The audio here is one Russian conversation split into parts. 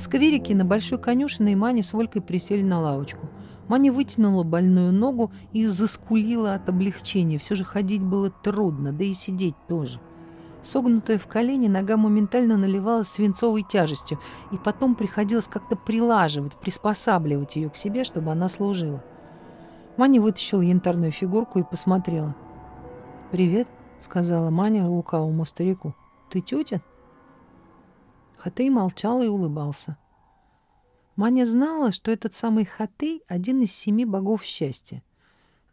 В скверике на большой конюшиной Маня с Волькой присели на лавочку. Маня вытянула больную ногу и заскулила от облегчения. Все же ходить было трудно, да и сидеть тоже. Согнутая в колени, нога моментально наливалась свинцовой тяжестью, и потом приходилось как-то прилаживать, приспосабливать ее к себе, чтобы она служила. Маня вытащила янтарную фигурку и посмотрела. «Привет», — сказала Маня лукавому старику. «Ты тетя?» Хатей молчал и улыбался. Маня знала, что этот самый Хатей — один из семи богов счастья.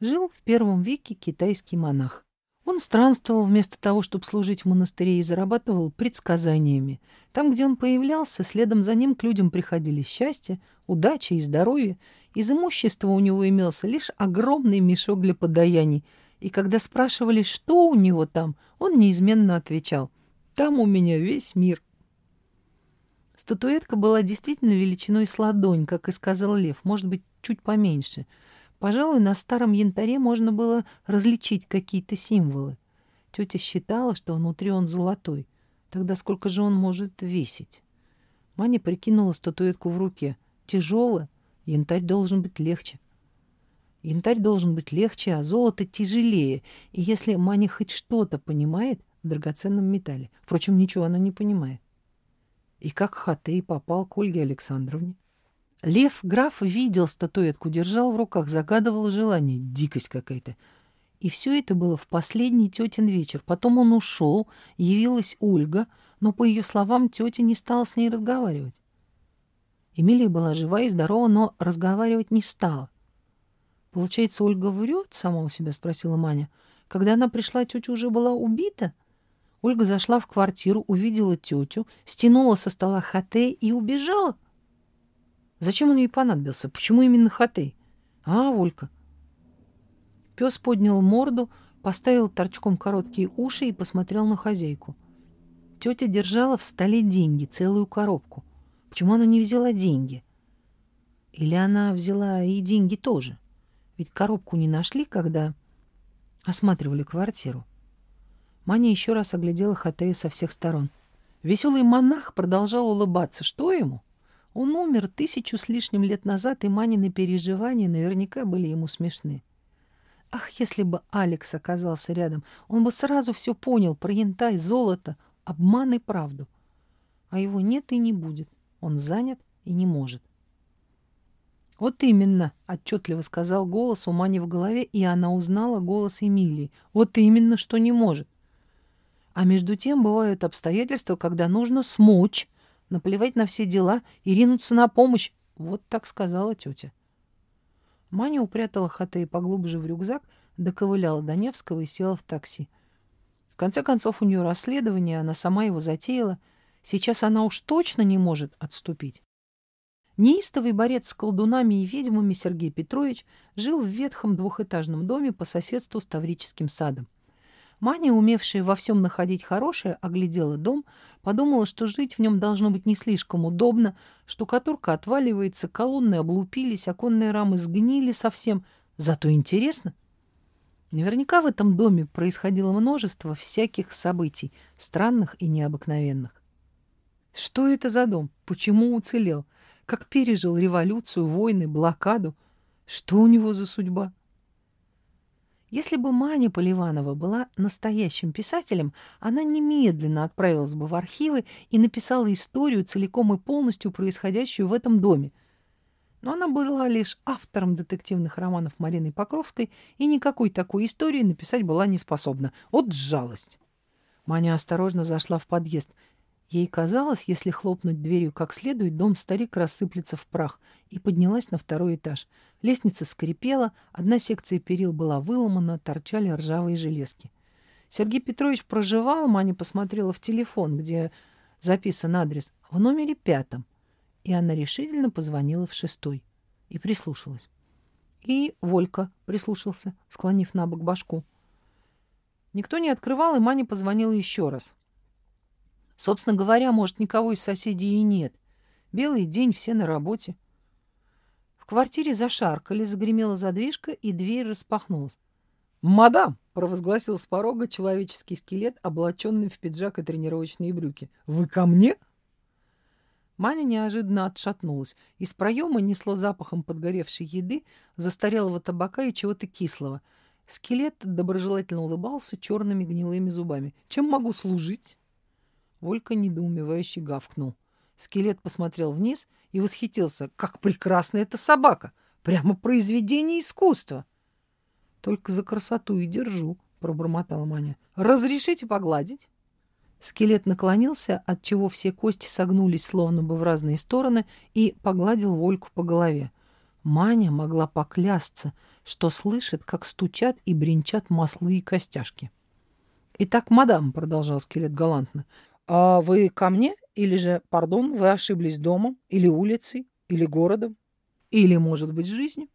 Жил в первом веке китайский монах. Он странствовал вместо того, чтобы служить в монастыре, и зарабатывал предсказаниями. Там, где он появлялся, следом за ним к людям приходили счастье, удача и здоровье. Из имущества у него имелся лишь огромный мешок для подаяний. И когда спрашивали, что у него там, он неизменно отвечал «Там у меня весь мир». Статуэтка была действительно величиной с ладонь, как и сказал Лев, может быть, чуть поменьше — Пожалуй, на старом янтаре можно было различить какие-то символы. Тетя считала, что внутри он золотой. Тогда сколько же он может весить? Маня прикинула статуэтку в руке. Тяжелая, янтарь должен быть легче. Янтарь должен быть легче, а золото тяжелее. И если Маня хоть что-то понимает в драгоценном металле, впрочем, ничего она не понимает. И как Хатей попал к Ольге Александровне? Лев граф видел статуэтку, держал в руках, загадывал желание. Дикость какая-то. И все это было в последний тетин вечер. Потом он ушел, явилась Ольга, но, по ее словам, тетя не стала с ней разговаривать. Эмилия была жива и здорова, но разговаривать не стала. «Получается, Ольга врет?» — сама у себя спросила Маня. «Когда она пришла, тетя уже была убита?» Ольга зашла в квартиру, увидела тетю, стянула со стола хате и убежала. Зачем он ей понадобился? Почему именно Хатей? А, Волька. Пес поднял морду, поставил торчком короткие уши и посмотрел на хозяйку. Тетя держала в столе деньги, целую коробку. Почему она не взяла деньги? Или она взяла и деньги тоже? Ведь коробку не нашли, когда осматривали квартиру. Маня еще раз оглядела Хатея со всех сторон. Веселый монах продолжал улыбаться. Что ему? Он умер тысячу с лишним лет назад, и Манины переживания наверняка были ему смешны. Ах, если бы Алекс оказался рядом, он бы сразу все понял про янтарь, золото, обман и правду. А его нет и не будет. Он занят и не может. «Вот именно», — отчетливо сказал голос у Мани в голове, и она узнала голос Эмилии. «Вот именно, что не может». А между тем бывают обстоятельства, когда нужно смочь наплевать на все дела и ринуться на помощь. Вот так сказала тетя. Маня упрятала Хатей поглубже в рюкзак, доковыляла до Невского и села в такси. В конце концов, у нее расследование, она сама его затеяла. Сейчас она уж точно не может отступить. Неистовый борец с колдунами и ведьмами Сергей Петрович жил в ветхом двухэтажном доме по соседству с Таврическим садом. Маня, умевшая во всем находить хорошее, оглядела дом, подумала, что жить в нем должно быть не слишком удобно, штукатурка отваливается, колонны облупились, оконные рамы сгнили совсем. Зато интересно. Наверняка в этом доме происходило множество всяких событий, странных и необыкновенных. Что это за дом? Почему уцелел? Как пережил революцию, войны, блокаду? Что у него за судьба? Если бы Маня Поливанова была настоящим писателем, она немедленно отправилась бы в архивы и написала историю целиком и полностью происходящую в этом доме. Но она была лишь автором детективных романов Марины Покровской и никакой такой истории написать была не способна. Вот жалость. Маня осторожно зашла в подъезд — Ей казалось, если хлопнуть дверью как следует, дом-старик рассыплется в прах, и поднялась на второй этаж. Лестница скрипела, одна секция перил была выломана, торчали ржавые железки. Сергей Петрович проживал, Маня посмотрела в телефон, где записан адрес, в номере пятом, и она решительно позвонила в шестой и прислушалась. И Волька прислушался, склонив на бок башку. Никто не открывал, и Маня позвонила еще раз. Собственно говоря, может, никого из соседей и нет. Белый день, все на работе. В квартире зашаркали, загремела задвижка, и дверь распахнулась. «Мадам!» — провозгласил с порога человеческий скелет, облаченный в пиджак и тренировочные брюки. «Вы ко мне?» Маня неожиданно отшатнулась. Из проема несло запахом подгоревшей еды, застарелого табака и чего-то кислого. Скелет доброжелательно улыбался черными гнилыми зубами. «Чем могу служить?» Волька недоумевающе гавкнул. Скелет посмотрел вниз и восхитился. «Как прекрасна эта собака! Прямо произведение искусства!» «Только за красоту и держу», — пробормотала Маня. «Разрешите погладить?» Скелет наклонился, отчего все кости согнулись словно бы в разные стороны, и погладил Вольку по голове. Маня могла поклясться, что слышит, как стучат и бренчат маслы и костяшки. «Итак, мадам», — продолжал скелет галантно, — «а вы ко мне? Или же, пардон, вы ошиблись домом? Или улицей? Или городом? Или, может быть, жизнью?»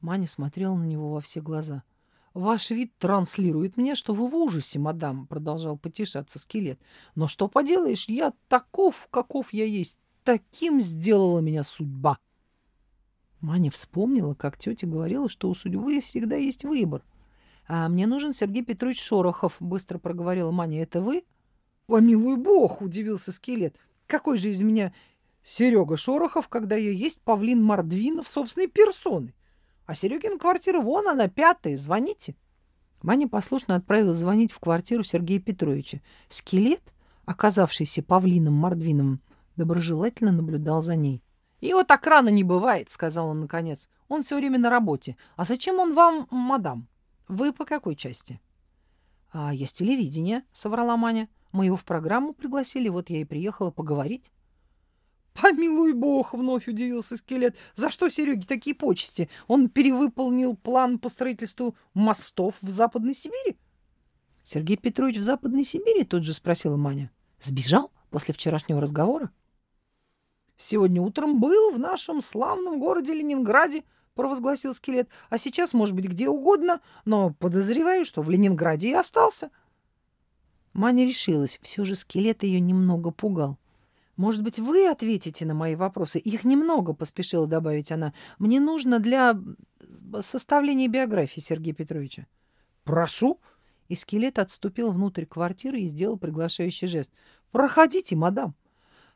Маня смотрела на него во все глаза — «Ваш вид транслирует мне, что вы в ужасе, мадам», — продолжал потешаться скелет. «Но что поделаешь, я таков, каков я есть. Таким сделала меня судьба». Маня вспомнила, как тетя говорила, что у судьбы всегда есть выбор. «А мне нужен Сергей Петрович Шорохов», — быстро проговорила Маня. «Это вы?» «Помилуй бог!» — удивился скелет. «Какой же из меня Серега Шорохов, когда я есть павлин Мордвинов собственной персоны? А Серегина квартира вон она, пятая, звоните. Маня послушно отправила звонить в квартиру Сергея Петровича. Скелет, оказавшийся павлином Мордвином, доброжелательно наблюдал за ней. «Его так рано не бывает», — сказал он наконец. «Он все время на работе. А зачем он вам, мадам? Вы по какой части?» «А я с телевидения», — соврала Маня. «Мы его в программу пригласили, вот я и приехала поговорить». «Помилуй бог!» — вновь удивился скелет. «За что Сереге такие почести? Он перевыполнил план по строительству мостов в Западной Сибири?» «Сергей Петрович в Западной Сибири?» — тут же спросила Маня. «Сбежал после вчерашнего разговора?» «Сегодня утром был в нашем славном городе Ленинграде», — провозгласил скелет. «А сейчас, может быть, где угодно, но подозреваю, что в Ленинграде и остался». Маня решилась. Все же скелет ее немного пугал. «Может быть, вы ответите на мои вопросы? Их немного», — поспешила добавить она. «Мне нужно для составления биографии Сергея Петровича». «Прошу». И скелет отступил внутрь квартиры и сделал приглашающий жест. «Проходите, мадам».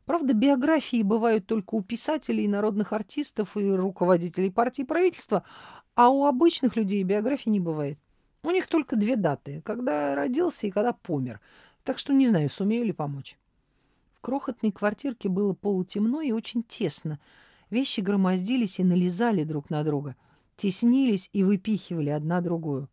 Правда, биографии бывают только у писателей, народных артистов и руководителей партии и правительства, а у обычных людей биографии не бывает. У них только две даты, когда родился и когда помер. Так что не знаю, сумею ли помочь крохотной квартирке было полутемно и очень тесно. Вещи громоздились и налезали друг на друга, теснились и выпихивали одна другую.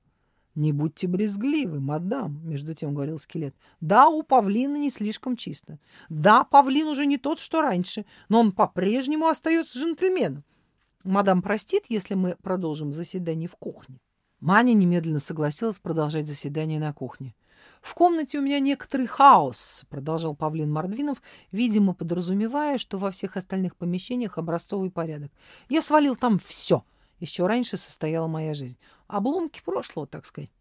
«Не будьте брезгливы, мадам», — между тем говорил скелет. «Да, у павлина не слишком чисто. Да, павлин уже не тот, что раньше, но он по-прежнему остается джентльменом. Мадам простит, если мы продолжим заседание в кухне?» Маня немедленно согласилась продолжать заседание на кухне. «В комнате у меня некоторый хаос», — продолжал Павлин Мордвинов, видимо, подразумевая, что во всех остальных помещениях образцовый порядок. «Я свалил там все. Еще раньше состояла моя жизнь. Обломки прошлого, так сказать.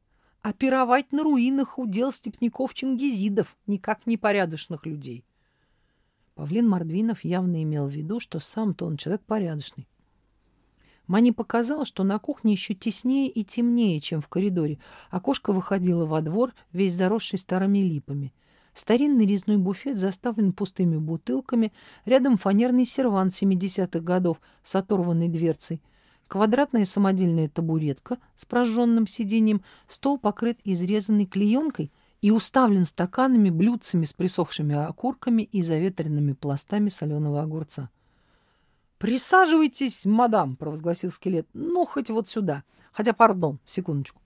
А пировать на руинах удел степняков-чингизидов, никак не порядочных людей». Павлин Мордвинов явно имел в виду, что сам-то он человек порядочный. Мане показалось, что на кухне еще теснее и темнее, чем в коридоре. Окошко выходило во двор, весь заросший старыми липами. Старинный резной буфет заставлен пустыми бутылками, рядом фанерный сервант 70-х годов с оторванной дверцей, квадратная самодельная табуретка с прожженным сиденьем, стол покрыт изрезанной клеенкой и уставлен стаканами, блюдцами с присохшими окурками и заветренными пластами соленого огурца. «Присаживайтесь, мадам», — провозгласил скелет. «Ну, хоть вот сюда. Хотя, пардон, секундочку».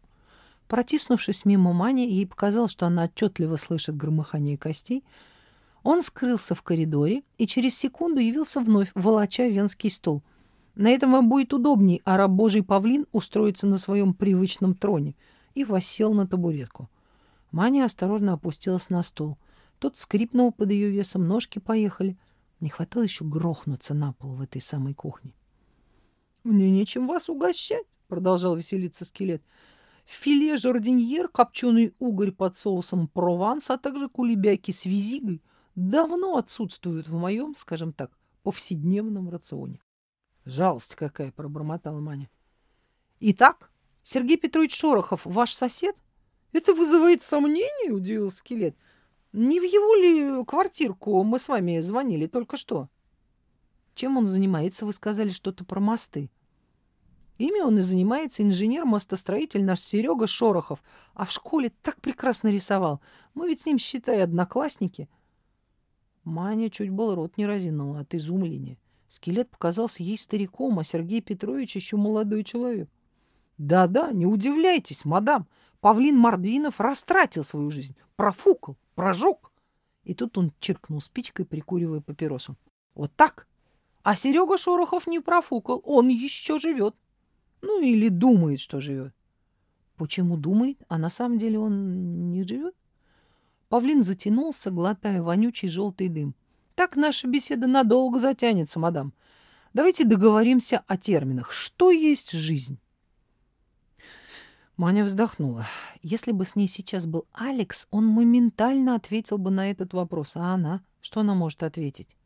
Протиснувшись мимо Мани, ей показалось, что она отчетливо слышит громыхание костей. Он скрылся в коридоре и через секунду явился вновь, волоча венский стол. На этом вам будет удобней, а Божий павлин устроится на своем привычном троне и воссел на табуретку. Маня осторожно опустилась на стол. Тот скрипнул под ее весом, ножки поехали. Не хватало еще грохнуться на пол в этой самой кухне. «Мне нечем вас угощать», — продолжал веселиться скелет. «Филе жардиньер, копченый угорь под соусом прованс, а также кулебяки с визигой давно отсутствуют в моем, скажем так, повседневном рационе». «Жалость какая!» — пробормотала Маня. «Итак, Сергей Петрович Шорохов ваш сосед?» «Это вызывает сомнения?» — удивился скелет. Не в его ли квартирку мы с вами звонили только что? Чем он занимается? Вы сказали что-то про мосты. Ими он и занимается инженер-мостостроитель наш Серега Шорохов. А в школе так прекрасно рисовал. Мы ведь с ним, считай, одноклассники. Маня чуть был рот не разинула от изумления. Скелет показался ей стариком, а Сергей Петрович еще молодой человек. Да-да, не удивляйтесь, мадам. Павлин Мордвинов растратил свою жизнь. Профукал, прожег. И тут он чиркнул спичкой, прикуривая папиросу. Вот так. А Серега Шорохов не профукал. Он еще живет. Ну, или думает, что живет. Почему думает, а на самом деле он не живет? Павлин затянулся, глотая вонючий желтый дым. Так наша беседа надолго затянется, мадам. Давайте договоримся о терминах. Что есть жизнь? Маня вздохнула. Если бы с ней сейчас был Алекс, он моментально ответил бы на этот вопрос. А она? Что она может ответить?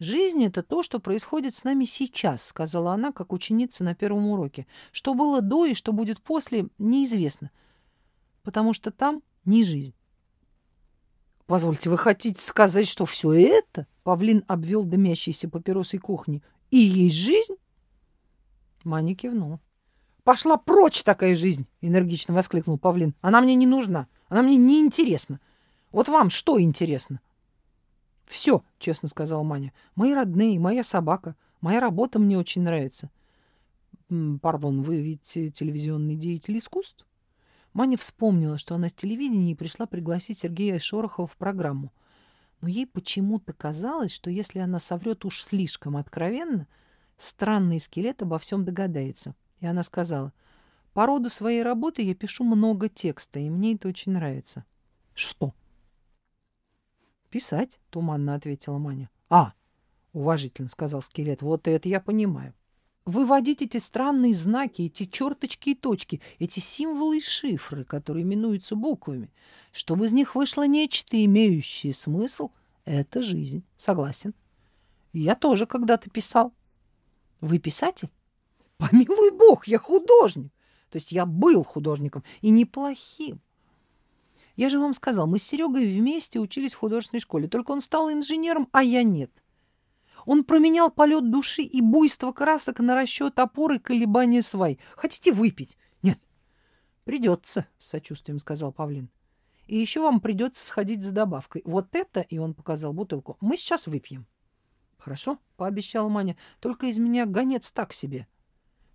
«Жизнь — это то, что происходит с нами сейчас», — сказала она, как ученица на первом уроке. «Что было до и что будет после, неизвестно, потому что там не жизнь». «Позвольте, вы хотите сказать, что все это?» — Павлин обвел дымящейся папиросой кухни. «И есть жизнь?» Маня кивнула. «Пошла прочь такая жизнь!» — энергично воскликнул Павлин. «Она мне не нужна, она мне не интересна. Вот вам что интересно?» Все, честно сказала Маня. Мои родные, моя собака, моя работа мне очень нравится. Пардон, вы ведь телевизионный деятель искусств? Маня вспомнила, что она с телевидения и пришла пригласить Сергея Шорохова в программу. Но ей почему-то казалось, что если она соврет уж слишком откровенно, странный скелет обо всем догадается. И она сказала, по роду своей работы я пишу много текста, и мне это очень нравится. Что? «Писать», — туманно ответила Маня. «А!» — уважительно сказал скелет. «Вот это я понимаю. Выводить эти странные знаки, эти черточки и точки, эти символы и шифры, которые именуются буквами, чтобы из них вышло нечто, имеющее смысл, это жизнь. Согласен. Я тоже когда-то писал. Вы писатель? Помилуй бог, я художник. То есть я был художником и неплохим. Я же вам сказал, мы с Серегой вместе учились в художественной школе, только он стал инженером, а я нет. Он променял полет души и буйство красок на расчет опоры и колебания свай. Хотите выпить? Нет. Придется, с сочувствием сказал Павлин. И еще вам придется сходить за добавкой. Вот это, и он показал бутылку, мы сейчас выпьем. Хорошо, пообещала Маня. Только из меня гонец так себе.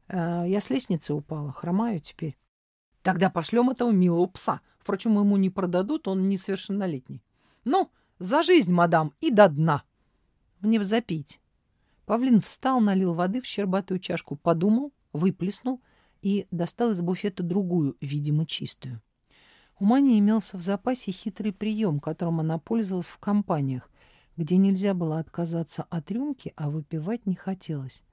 А, я с лестницы упала, хромаю теперь. Тогда пошлем этого милого пса. Впрочем, ему не продадут, он несовершеннолетний. Ну, за жизнь, мадам, и до дна. Мне бы запить. Павлин встал, налил воды в щербатую чашку, подумал, выплеснул и достал из буфета другую, видимо, чистую. У Мани имелся в запасе хитрый прием, которым она пользовалась в компаниях, где нельзя было отказаться от рюмки, а выпивать не хотелось.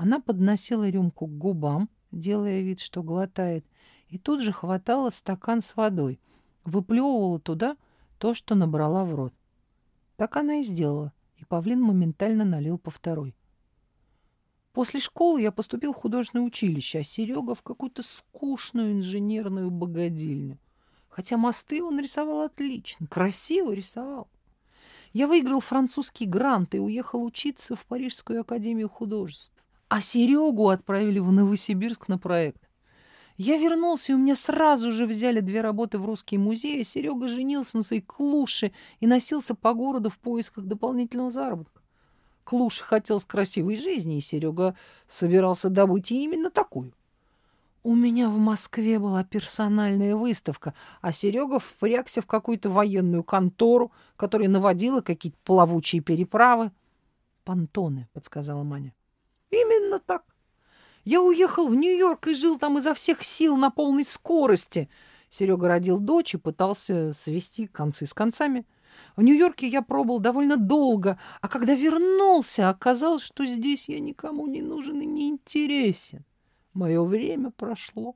Она подносила рюмку к губам, делая вид, что глотает, и тут же хватала стакан с водой, выплевывала туда то, что набрала в рот. Так она и сделала, и павлин моментально налил по второй. После школы я поступил в художественное училище, а Серега в какую-то скучную инженерную богадельню. Хотя мосты он рисовал отлично, красиво рисовал. Я выиграл французский грант и уехал учиться в Парижскую академию художеств. А Серегу отправили в Новосибирск на проект. Я вернулся, и у меня сразу же взяли две работы в русский музей, а Серега женился на своей клуше и носился по городу в поисках дополнительного заработка. Клуша хотел с красивой жизни, и Серега собирался добыть именно такую. У меня в Москве была персональная выставка, а Серега впрягся в какую-то военную контору, которая наводила какие-то плавучие переправы. «Понтоны», — подсказала Маня. «Именно так. Я уехал в Нью-Йорк и жил там изо всех сил на полной скорости. Серега родил дочь и пытался свести концы с концами. В Нью-Йорке я пробыл довольно долго, а когда вернулся, оказалось, что здесь я никому не нужен и не интересен. Мое время прошло.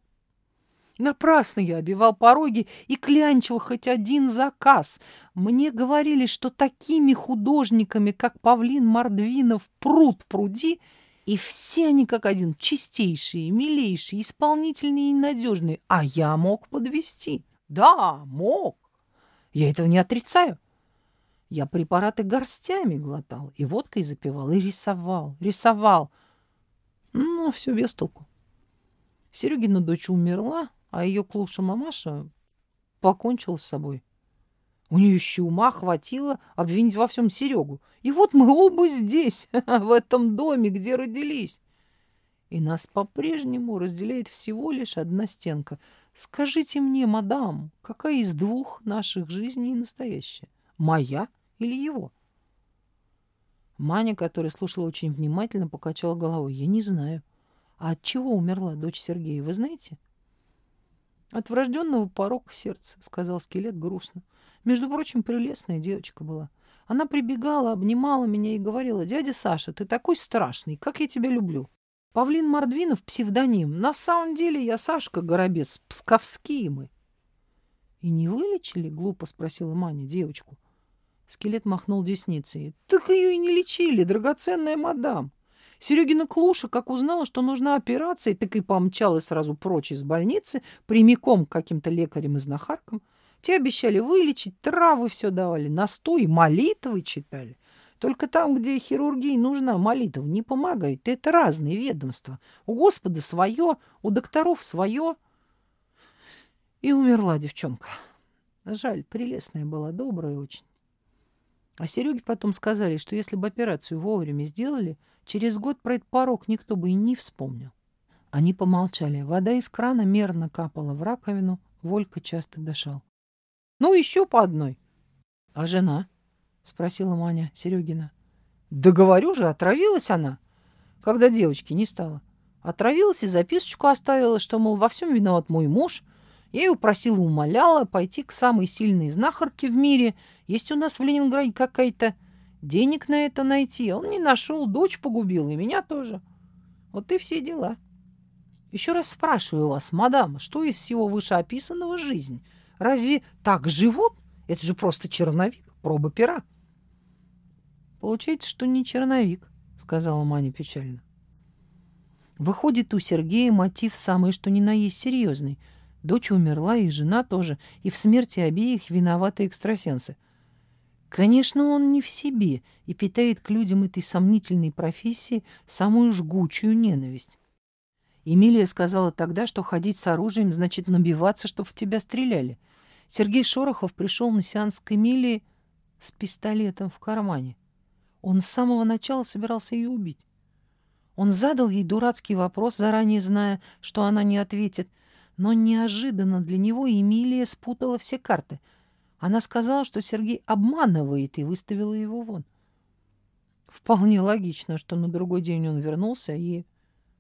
Напрасно я обивал пороги и клянчил хоть один заказ. Мне говорили, что такими художниками, как Павлин Мордвинов, пруд пруди — и все они как один чистейшие, милейшие, исполнительные и надежные. А я мог подвести. Да, мог. Я этого не отрицаю. Я препараты горстями глотал, и водкой запивал, и рисовал, рисовал. Ну, все без толку. Серегина дочь умерла, а ее клуша мамаша покончила с собой. У нее еще ума хватило обвинить во всем Серегу. И вот мы оба здесь, в этом доме, где родились. И нас по-прежнему разделяет всего лишь одна стенка. Скажите мне, мадам, какая из двух наших жизней настоящая? Моя или его? Маня, которая слушала очень внимательно, покачала головой. Я не знаю. А от чего умерла дочь Сергея, вы знаете? От врожденного порока сердца, сказал скелет грустно. Между прочим, прелестная девочка была. Она прибегала, обнимала меня и говорила, «Дядя Саша, ты такой страшный, как я тебя люблю». Павлин Мордвинов — псевдоним. На самом деле я Сашка Горобец, псковские мы. — И не вылечили? — глупо спросила Маня девочку. Скелет махнул десницей. — Так ее и не лечили, драгоценная мадам. Серегина Клуша, как узнала, что нужна операция, так и помчалась сразу прочь из больницы, прямиком к каким-то лекарям и знахаркам. Те обещали вылечить, травы все давали, настой, молитвы читали. Только там, где хирургии нужна молитва, не помогает. Это разные ведомства. У Господа свое, у докторов свое. И умерла девчонка. Жаль, прелестная была, добрая очень. А Сереге потом сказали, что если бы операцию вовремя сделали, через год про этот порог никто бы и не вспомнил. Они помолчали. Вода из крана мерно капала в раковину. Волька часто дышал. «Ну, еще по одной». «А жена?» — спросила Маня Серегина. «Да говорю же, отравилась она, когда девочки не стало. Отравилась и записочку оставила, что, мол, во всем виноват мой муж. Я ее просила, умоляла пойти к самой сильной знахарке в мире. Есть у нас в Ленинграде какая-то денег на это найти. Он не нашел, дочь погубил, и меня тоже. Вот и все дела. Еще раз спрашиваю вас, мадам, что из всего вышеописанного жизнь? Разве так живут? Это же просто черновик, проба пера. Получается, что не черновик, сказала Маня печально. Выходит, у Сергея мотив самый что ни на есть серьезный. Дочь умерла, и жена тоже, и в смерти обеих виноваты экстрасенсы. Конечно, он не в себе и питает к людям этой сомнительной профессии самую жгучую ненависть. Эмилия сказала тогда, что ходить с оружием значит набиваться, чтобы в тебя стреляли. Сергей Шорохов пришел на сеанс к Эмилии с пистолетом в кармане. Он с самого начала собирался ее убить. Он задал ей дурацкий вопрос, заранее зная, что она не ответит, но неожиданно для него Эмилия спутала все карты. Она сказала, что Сергей обманывает, и выставила его вон. Вполне логично, что на другой день он вернулся и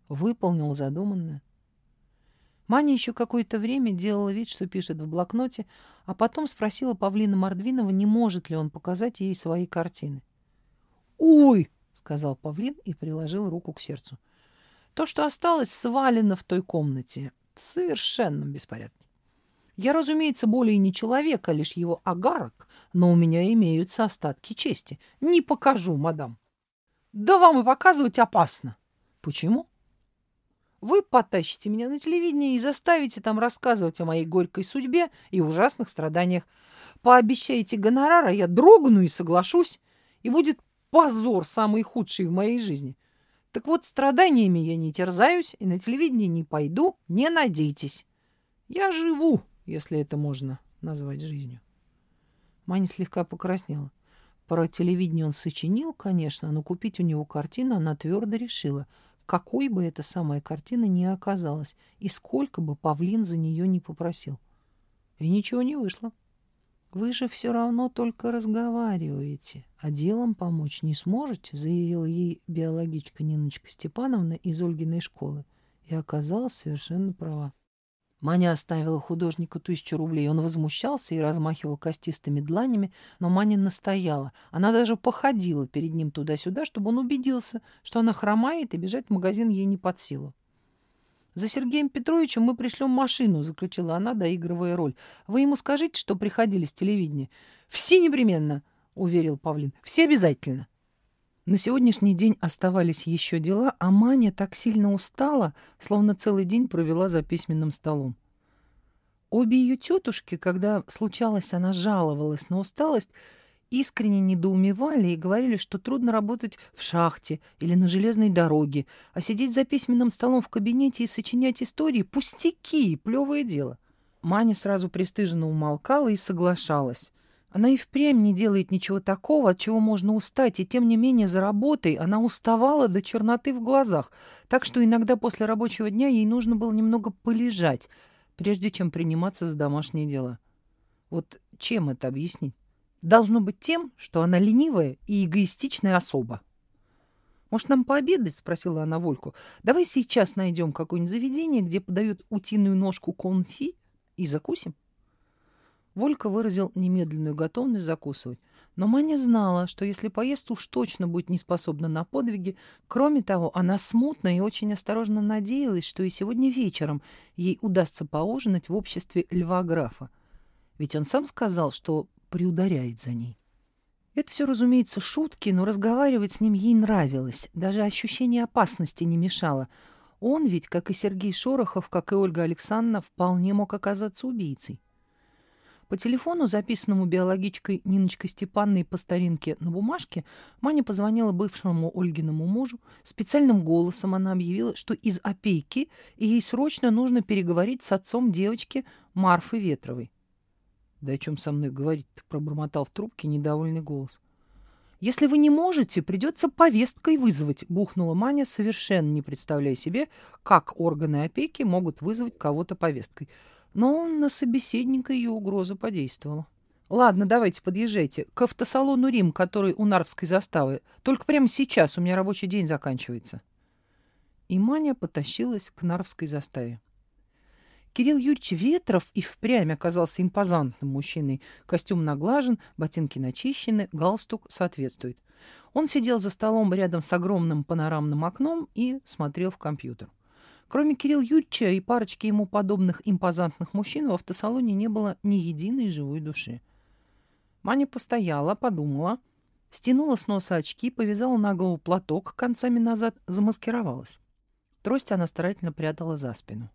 выполнил задуманное. Маня еще какое-то время делала вид, что пишет в блокноте, а потом спросила Павлина Мордвинова, не может ли он показать ей свои картины. «Ой!» — сказал павлин и приложил руку к сердцу. «То, что осталось, свалено в той комнате. В совершенном беспорядке. Я, разумеется, более не человек, а лишь его агарок, но у меня имеются остатки чести. Не покажу, мадам». «Да вам и показывать опасно». «Почему?» Вы потащите меня на телевидение и заставите там рассказывать о моей горькой судьбе и ужасных страданиях. Пообещайте гонорар, а я дрогну и соглашусь, и будет позор самый худший в моей жизни. Так вот, страданиями я не терзаюсь и на телевидение не пойду, не надейтесь. Я живу, если это можно назвать жизнью. Маня слегка покраснела. Про телевидение он сочинил, конечно, но купить у него картину она твердо решила, какой бы эта самая картина ни оказалась, и сколько бы павлин за нее не попросил. И ничего не вышло. «Вы же все равно только разговариваете, а делом помочь не сможете», заявила ей биологичка Ниночка Степановна из Ольгиной школы и оказалась совершенно права. Маня оставила художнику тысячу рублей. Он возмущался и размахивал костистыми дланями, но Маня настояла. Она даже походила перед ним туда-сюда, чтобы он убедился, что она хромает, и бежать в магазин ей не под силу. «За Сергеем Петровичем мы пришлем машину», — заключила она, доигрывая роль. «Вы ему скажите, что приходили с телевидения?» «Все непременно», — уверил Павлин. «Все обязательно». На сегодняшний день оставались еще дела, а Маня так сильно устала, словно целый день провела за письменным столом. Обе ее тетушки, когда случалось, она жаловалась на усталость, искренне недоумевали и говорили, что трудно работать в шахте или на железной дороге, а сидеть за письменным столом в кабинете и сочинять истории — пустяки, плевое дело. Маня сразу пристыженно умолкала и соглашалась. Она и впрямь не делает ничего такого, от чего можно устать, и тем не менее за работой она уставала до черноты в глазах, так что иногда после рабочего дня ей нужно было немного полежать, прежде чем приниматься за домашние дела. Вот чем это объяснить? Должно быть тем, что она ленивая и эгоистичная особа. «Может, нам пообедать?» — спросила она Вольку. «Давай сейчас найдем какое-нибудь заведение, где подают утиную ножку конфи и закусим». Волька выразил немедленную готовность закусывать. Но Маня знала, что если поест, уж точно будет неспособна на подвиги. Кроме того, она смутно и очень осторожно надеялась, что и сегодня вечером ей удастся поужинать в обществе льва графа. Ведь он сам сказал, что приударяет за ней. Это все, разумеется, шутки, но разговаривать с ним ей нравилось. Даже ощущение опасности не мешало. Он ведь, как и Сергей Шорохов, как и Ольга Александровна, вполне мог оказаться убийцей. По телефону, записанному биологичкой Ниночкой Степанной по старинке на бумажке, Маня позвонила бывшему Ольгиному мужу. Специальным голосом она объявила, что из опейки, и ей срочно нужно переговорить с отцом девочки Марфы Ветровой. «Да о чем со мной говорить-то?» — пробормотал в трубке недовольный голос. «Если вы не можете, придется повесткой вызвать», — бухнула Маня, совершенно не представляя себе, как органы опеки могут вызвать кого-то повесткой — но на собеседника ее угроза подействовала. «Ладно, давайте, подъезжайте. К автосалону «Рим», который у Нарвской заставы. Только прямо сейчас, у меня рабочий день заканчивается». И Маня потащилась к Нарвской заставе. Кирилл Юрьевич Ветров и впрямь оказался импозантным мужчиной. Костюм наглажен, ботинки начищены, галстук соответствует. Он сидел за столом рядом с огромным панорамным окном и смотрел в компьютер. Кроме Кирилла Юрьевича и парочки ему подобных импозантных мужчин в автосалоне не было ни единой живой души. Маня постояла, подумала, стянула с носа очки, повязала на голову платок концами назад, замаскировалась. Трость она старательно прятала за спину.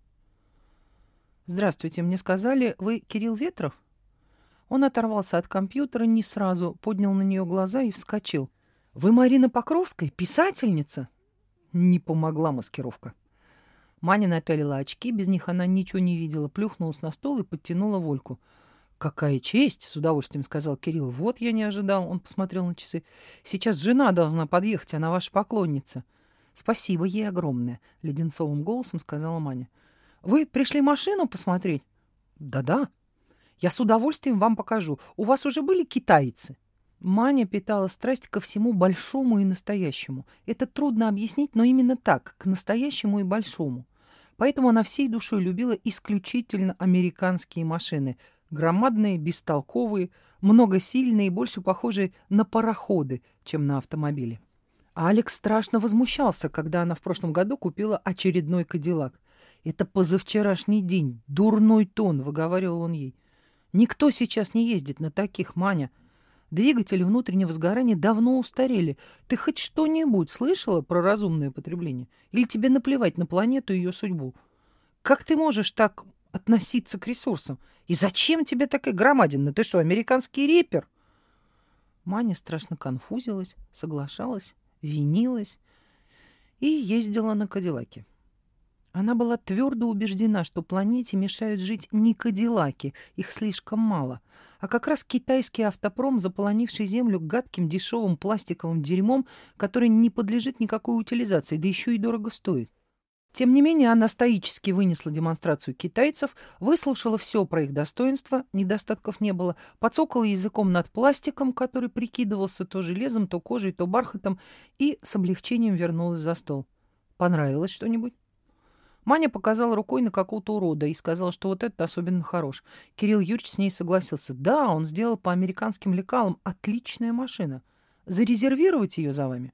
«Здравствуйте, мне сказали, вы Кирилл Ветров?» Он оторвался от компьютера не сразу, поднял на нее глаза и вскочил. «Вы Марина Покровская, писательница?» Не помогла маскировка. Маня напялила очки, без них она ничего не видела, плюхнулась на стол и подтянула Вольку. «Какая честь!» — с удовольствием сказал Кирилл. «Вот я не ожидал!» — он посмотрел на часы. «Сейчас жена должна подъехать, она ваша поклонница». «Спасибо ей огромное!» — леденцовым голосом сказала Маня. «Вы пришли машину посмотреть?» «Да-да. Я с удовольствием вам покажу. У вас уже были китайцы?» Маня питала страсть ко всему большому и настоящему. Это трудно объяснить, но именно так, к настоящему и большому. Поэтому она всей душой любила исключительно американские машины. Громадные, бестолковые, многосильные, больше похожие на пароходы, чем на автомобили. А Алекс страшно возмущался, когда она в прошлом году купила очередной кадиллак. «Это позавчерашний день, дурной тон», — выговаривал он ей. «Никто сейчас не ездит на таких, Маня». Двигатели внутреннего сгорания давно устарели. Ты хоть что-нибудь слышала про разумное потребление? Или тебе наплевать на планету и ее судьбу? Как ты можешь так относиться к ресурсам? И зачем тебе такая громадина? Ты что, американский репер? Маня страшно конфузилась, соглашалась, винилась и ездила на Кадиллаке. Она была твердо убеждена, что планете мешают жить не кадиллаки, их слишком мало, а как раз китайский автопром, заполонивший землю гадким дешевым пластиковым дерьмом, который не подлежит никакой утилизации, да еще и дорого стоит. Тем не менее, она стоически вынесла демонстрацию китайцев, выслушала все про их достоинства, недостатков не было, подсокала языком над пластиком, который прикидывался то железом, то кожей, то бархатом, и с облегчением вернулась за стол. Понравилось что-нибудь? Маня показала рукой на какого-то урода и сказала, что вот этот особенно хорош. Кирилл Юрьевич с ней согласился. Да, он сделал по американским лекалам отличная машина. Зарезервировать ее за вами?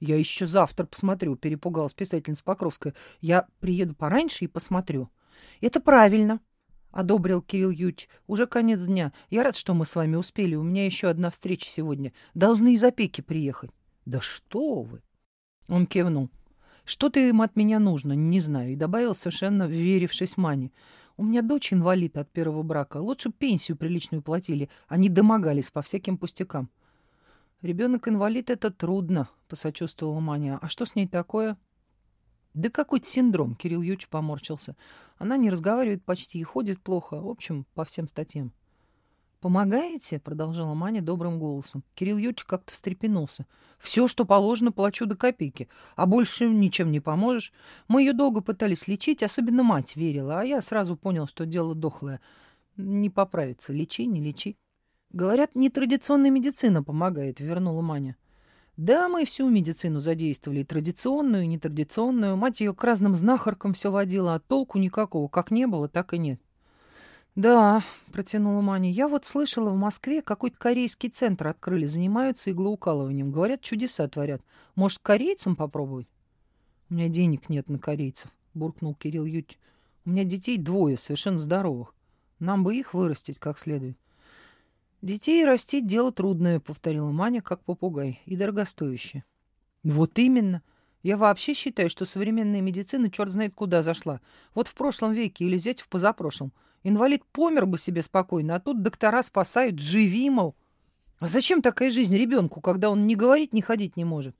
Я еще завтра посмотрю, перепугалась писательница Покровская. Я приеду пораньше и посмотрю. Это правильно, одобрил Кирилл Юрьевич. Уже конец дня. Я рад, что мы с вами успели. У меня еще одна встреча сегодня. Должны из опеки приехать. Да что вы! Он кивнул. Что-то им от меня нужно, не знаю, и добавил, совершенно верившись Мане. У меня дочь инвалид от первого брака. Лучше пенсию приличную платили, они домогались по всяким пустякам. Ребенок-инвалид — это трудно, — посочувствовала Маня. А что с ней такое? Да какой-то синдром, Кирилл Юч поморщился. Она не разговаривает почти и ходит плохо. В общем, по всем статьям. «Помогаете?» — продолжала Маня добрым голосом. Кирилл Ючик как-то встрепенулся. «Все, что положено, плачу до копейки. А больше ничем не поможешь. Мы ее долго пытались лечить, особенно мать верила, а я сразу понял, что дело дохлое. Не поправится. Лечи, не лечи». «Говорят, нетрадиционная медицина помогает», — вернула Маня. «Да, мы всю медицину задействовали, традиционную, и нетрадиционную. Мать ее к разным знахаркам все водила, а толку никакого. Как не было, так и нет». «Да», — протянула Маня, — «я вот слышала, в Москве какой-то корейский центр открыли, занимаются иглоукалыванием. Говорят, чудеса творят. Может, корейцам попробовать?» «У меня денег нет на корейцев», — буркнул Кирилл Ють. «У меня детей двое, совершенно здоровых. Нам бы их вырастить как следует». «Детей растить — дело трудное», — повторила Маня, как попугай, — «и дорогостоящее». «Вот именно. Я вообще считаю, что современная медицина черт знает куда зашла. Вот в прошлом веке или взять в позапрошлом — Инвалид помер бы себе спокойно, а тут доктора спасают, живи, мол. А зачем такая жизнь ребенку, когда он ни говорить, ни ходить не может?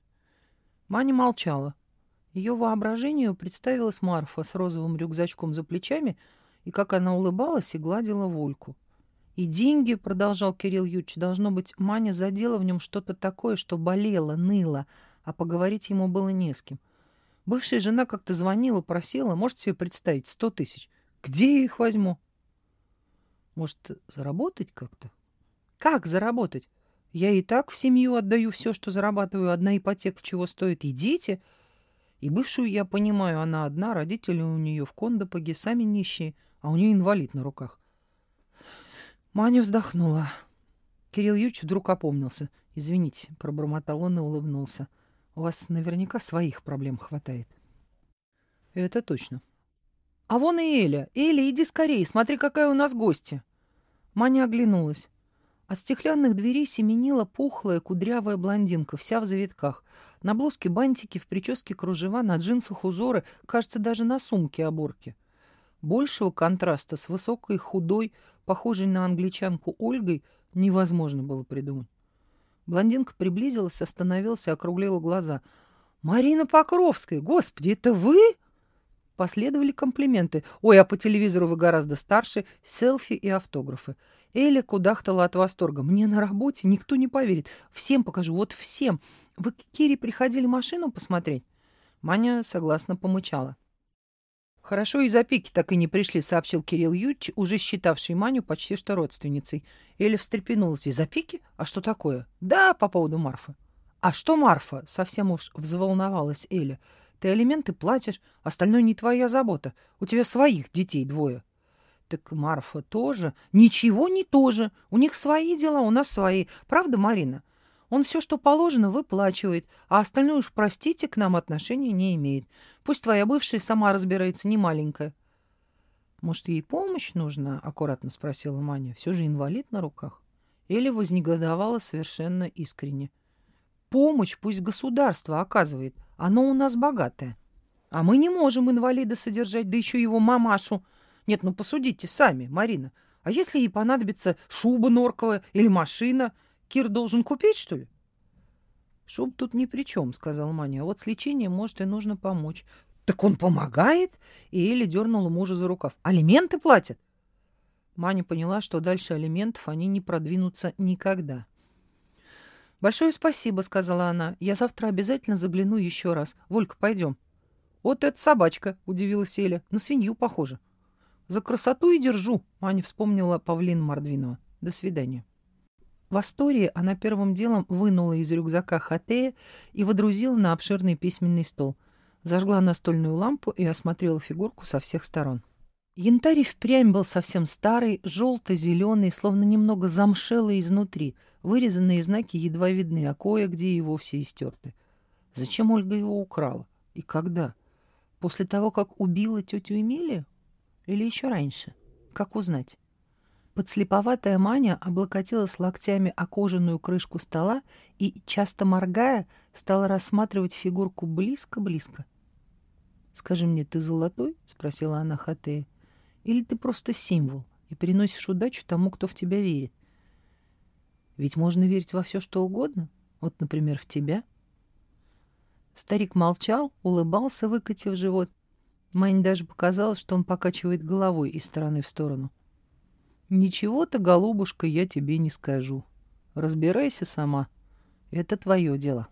Маня молчала. Ее воображению представилась Марфа с розовым рюкзачком за плечами, и как она улыбалась и гладила Вольку. И деньги, продолжал Кирилл Юч, должно быть, Маня задела в нем что-то такое, что болело, ныло, а поговорить ему было не с кем. Бывшая жена как-то звонила, просила, можете себе представить, сто тысяч. Где я их возьму? Может, заработать как-то? Как заработать? Я и так в семью отдаю все, что зарабатываю. Одна ипотека чего стоит. И дети. И бывшую я понимаю, она одна, родители у нее в Кондопоге, сами нищие, а у нее инвалид на руках. Маня вздохнула. Кирилл Юрьевич вдруг опомнился. «Извините», — пробормотал он и улыбнулся. «У вас наверняка своих проблем хватает». «Это точно». «А вон и Эля. Эля, иди скорее, смотри, какая у нас гостья». Маня оглянулась. От стеклянных дверей семенила пухлая кудрявая блондинка, вся в завитках. На блузке бантики, в прическе кружева, на джинсах узоры, кажется, даже на сумке оборки. Большего контраста с высокой, худой, похожей на англичанку Ольгой, невозможно было придумать. Блондинка приблизилась, остановилась и округлила глаза. «Марина Покровская! Господи, это вы?» Последовали комплименты. «Ой, а по телевизору вы гораздо старше. Селфи и автографы». Эля кудахтала от восторга. «Мне на работе никто не поверит. Всем покажу, вот всем. Вы к Кире приходили машину посмотреть?» Маня согласно помычала. «Хорошо, и запики так и не пришли», — сообщил Кирилл Ютч, уже считавший Маню почти что родственницей. Эля встрепенулась. «И запики? А что такое?» «Да, по поводу Марфы». «А что Марфа?» — совсем уж взволновалась Эля. Ты алименты платишь, остальное не твоя забота. У тебя своих детей двое. Так Марфа тоже. Ничего не тоже. У них свои дела, у нас свои. Правда, Марина? Он все, что положено, выплачивает, а остальное уж, простите, к нам отношения не имеет. Пусть твоя бывшая сама разбирается, не маленькая. Может, ей помощь нужна? Аккуратно спросила Маня. Все же инвалид на руках. Или вознегодовала совершенно искренне. Помощь пусть государство оказывает, оно у нас богатое. А мы не можем инвалида содержать, да еще его мамашу. Нет, ну посудите сами, Марина. А если ей понадобится шуба норковая или машина, Кир должен купить, что ли? Шуб тут ни при чем, сказал Маня. А вот с лечением, может, и нужно помочь. Так он помогает? И Эля дернула мужа за рукав. Алименты платят? Маня поняла, что дальше алиментов они не продвинутся никогда. «Большое спасибо», — сказала она. «Я завтра обязательно загляну еще раз. Волька, пойдем». «Вот эта собачка», — удивилась Эля. «На свинью похоже». «За красоту и держу», — Аня вспомнила Павлина Мордвинова. «До свидания». В Астории она первым делом вынула из рюкзака хатея и водрузила на обширный письменный стол. Зажгла настольную лампу и осмотрела фигурку со всех сторон. Янтарь впрямь был совсем старый, желто-зеленый, словно немного замшелый изнутри — Вырезанные знаки едва видны, а кое-где и вовсе истерты. Зачем Ольга его украла? И когда? После того, как убила тетю Эмилию? Или еще раньше? Как узнать? Подслеповатая Маня облокотилась локтями о кожаную крышку стола и, часто моргая, стала рассматривать фигурку близко-близко. «Скажи мне, ты золотой?» — спросила она Хатея. Или ты просто символ и приносишь удачу тому, кто в тебя верит? Ведь можно верить во все, что угодно. Вот, например, в тебя. Старик молчал, улыбался, выкатив живот. Мане даже показалось, что он покачивает головой из стороны в сторону. «Ничего-то, голубушка, я тебе не скажу. Разбирайся сама. Это твое дело».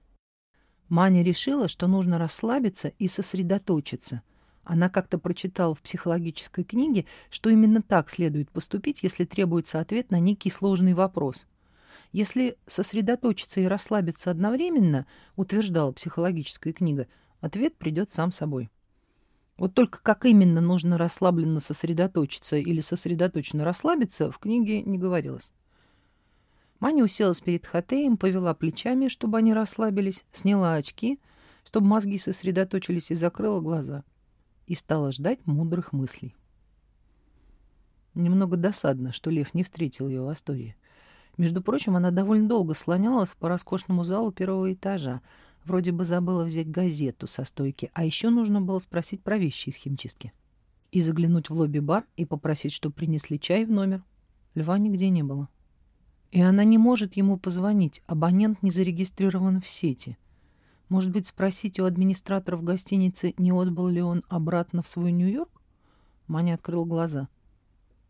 Маня решила, что нужно расслабиться и сосредоточиться. Она как-то прочитала в психологической книге, что именно так следует поступить, если требуется ответ на некий сложный вопрос. Если сосредоточиться и расслабиться одновременно, утверждала психологическая книга, ответ придет сам собой. Вот только как именно нужно расслабленно сосредоточиться или сосредоточенно расслабиться, в книге не говорилось. Маня уселась перед Хатеем, повела плечами, чтобы они расслабились, сняла очки, чтобы мозги сосредоточились и закрыла глаза. И стала ждать мудрых мыслей. Немного досадно, что Лев не встретил ее в Астории. Между прочим, она довольно долго слонялась по роскошному залу первого этажа. Вроде бы забыла взять газету со стойки, а еще нужно было спросить про вещи из химчистки. И заглянуть в лобби-бар и попросить, чтобы принесли чай в номер. Льва нигде не было. И она не может ему позвонить, абонент не зарегистрирован в сети. Может быть, спросить у администратора в гостинице, не отбыл ли он обратно в свой Нью-Йорк? Маня открыл глаза.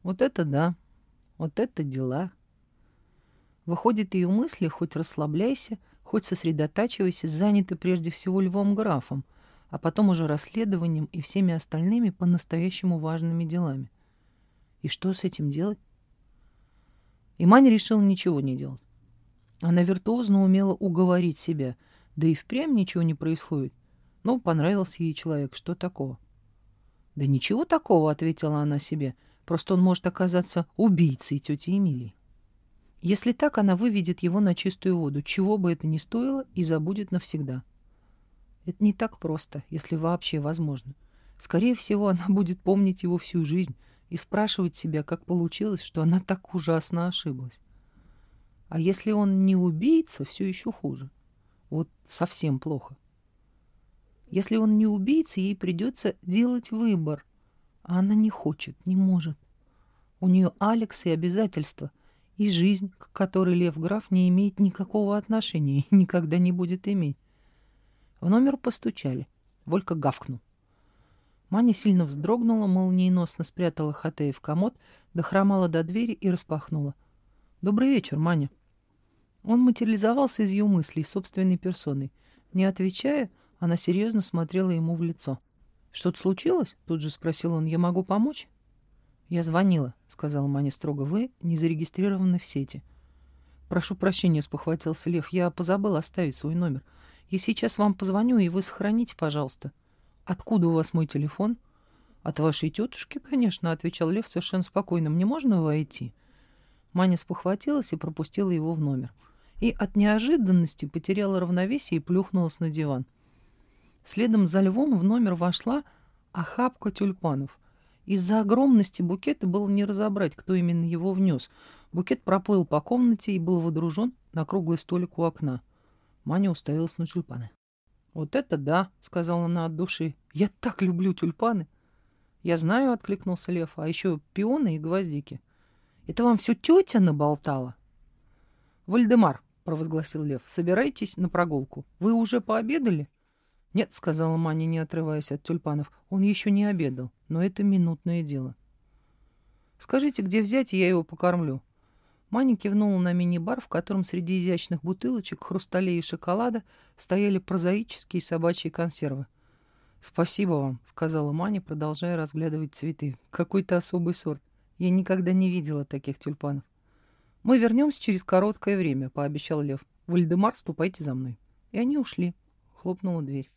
Вот это да, вот это дела. Выходит, ее мысли, хоть расслабляйся, хоть сосредотачивайся, заняты прежде всего Львом Графом, а потом уже расследованием и всеми остальными по-настоящему важными делами. И что с этим делать? И Маня решила ничего не делать. Она виртуозно умела уговорить себя, да и впрямь ничего не происходит. Ну, понравился ей человек, что такого? «Да ничего такого», — ответила она себе, — «просто он может оказаться убийцей тети Эмилии». Если так, она выведет его на чистую воду, чего бы это ни стоило, и забудет навсегда. Это не так просто, если вообще возможно. Скорее всего, она будет помнить его всю жизнь, и спрашивать себя, как получилось, что она так ужасно ошиблась. А если он не убийца, все еще хуже. Вот совсем плохо. Если он не убийца, ей придется делать выбор. А она не хочет, не может. У нее Алекс и обязательства, и жизнь, к которой Лев Граф не имеет никакого отношения и никогда не будет иметь. В номер постучали. Волька гавкнул. Маня сильно вздрогнула, молниеносно спрятала Хатея в комод, дохромала до двери и распахнула. «Добрый вечер, Маня». Он материализовался из ее мыслей собственной персоной. Не отвечая, она серьезно смотрела ему в лицо. «Что-то случилось?» — тут же спросил он. «Я могу помочь?» «Я звонила», — сказала Маня строго. «Вы не зарегистрированы в сети». «Прошу прощения», — спохватился Лев. «Я позабыл оставить свой номер. Я сейчас вам позвоню, и вы сохраните, пожалуйста». «Откуда у вас мой телефон?» «От вашей тетушки, конечно», — отвечал Лев совершенно спокойно. «Мне можно войти?» Маня спохватилась и пропустила его в номер. И от неожиданности потеряла равновесие и плюхнулась на диван. Следом за львом в номер вошла охапка тюльпанов. Из-за огромности букета было не разобрать, кто именно его внес. Букет проплыл по комнате и был водружен на круглый столик у окна. Маня уставилась на тюльпаны. «Вот это да!» — сказала она от души. «Я так люблю тюльпаны!» «Я знаю», — откликнулся Лев, — «а еще пионы и гвоздики». «Это вам все тетя наболтала?» «Вальдемар», — провозгласил Лев, — «собирайтесь на прогулку. Вы уже пообедали?» «Нет», — сказала Маня, не отрываясь от тюльпанов, — «он еще не обедал, но это минутное дело». «Скажите, где взять, и я его покормлю». Маня кивнула на мини-бар, в котором среди изящных бутылочек, хрусталей и шоколада стояли прозаические собачьи консервы. «Спасибо вам», — сказала Маня, продолжая разглядывать цветы. «Какой-то особый сорт. Я никогда не видела таких тюльпанов». «Мы вернемся через короткое время», — пообещал Лев. «Вальдемар, ступайте за мной». И они ушли. Хлопнула дверь.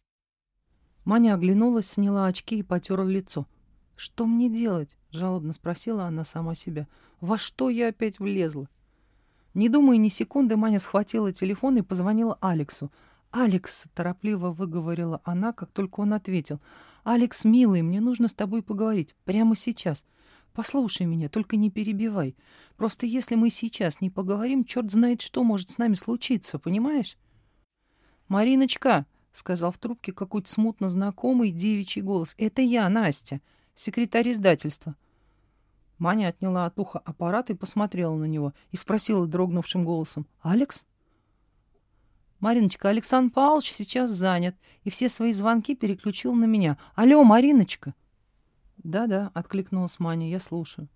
Маня оглянулась, сняла очки и потерла лицо. «Что мне делать?» — жалобно спросила она сама себя. «Во что я опять влезла?» Не думая ни секунды, Маня схватила телефон и позвонила Алексу. «Алекс», — торопливо выговорила она, как только он ответил. «Алекс, милый, мне нужно с тобой поговорить. Прямо сейчас. Послушай меня, только не перебивай. Просто если мы сейчас не поговорим, черт знает, что может с нами случиться, понимаешь?» «Мариночка», — сказал в трубке какой-то смутно знакомый девичий голос. «Это я, Настя, секретарь издательства». Маня отняла от уха аппарат и посмотрела на него и спросила дрогнувшим голосом. «Алекс?» «Мариночка, Александр Павлович сейчас занят и все свои звонки переключил на меня. Алло, Мариночка!» «Да-да», — откликнулась Маня, — «я слушаю».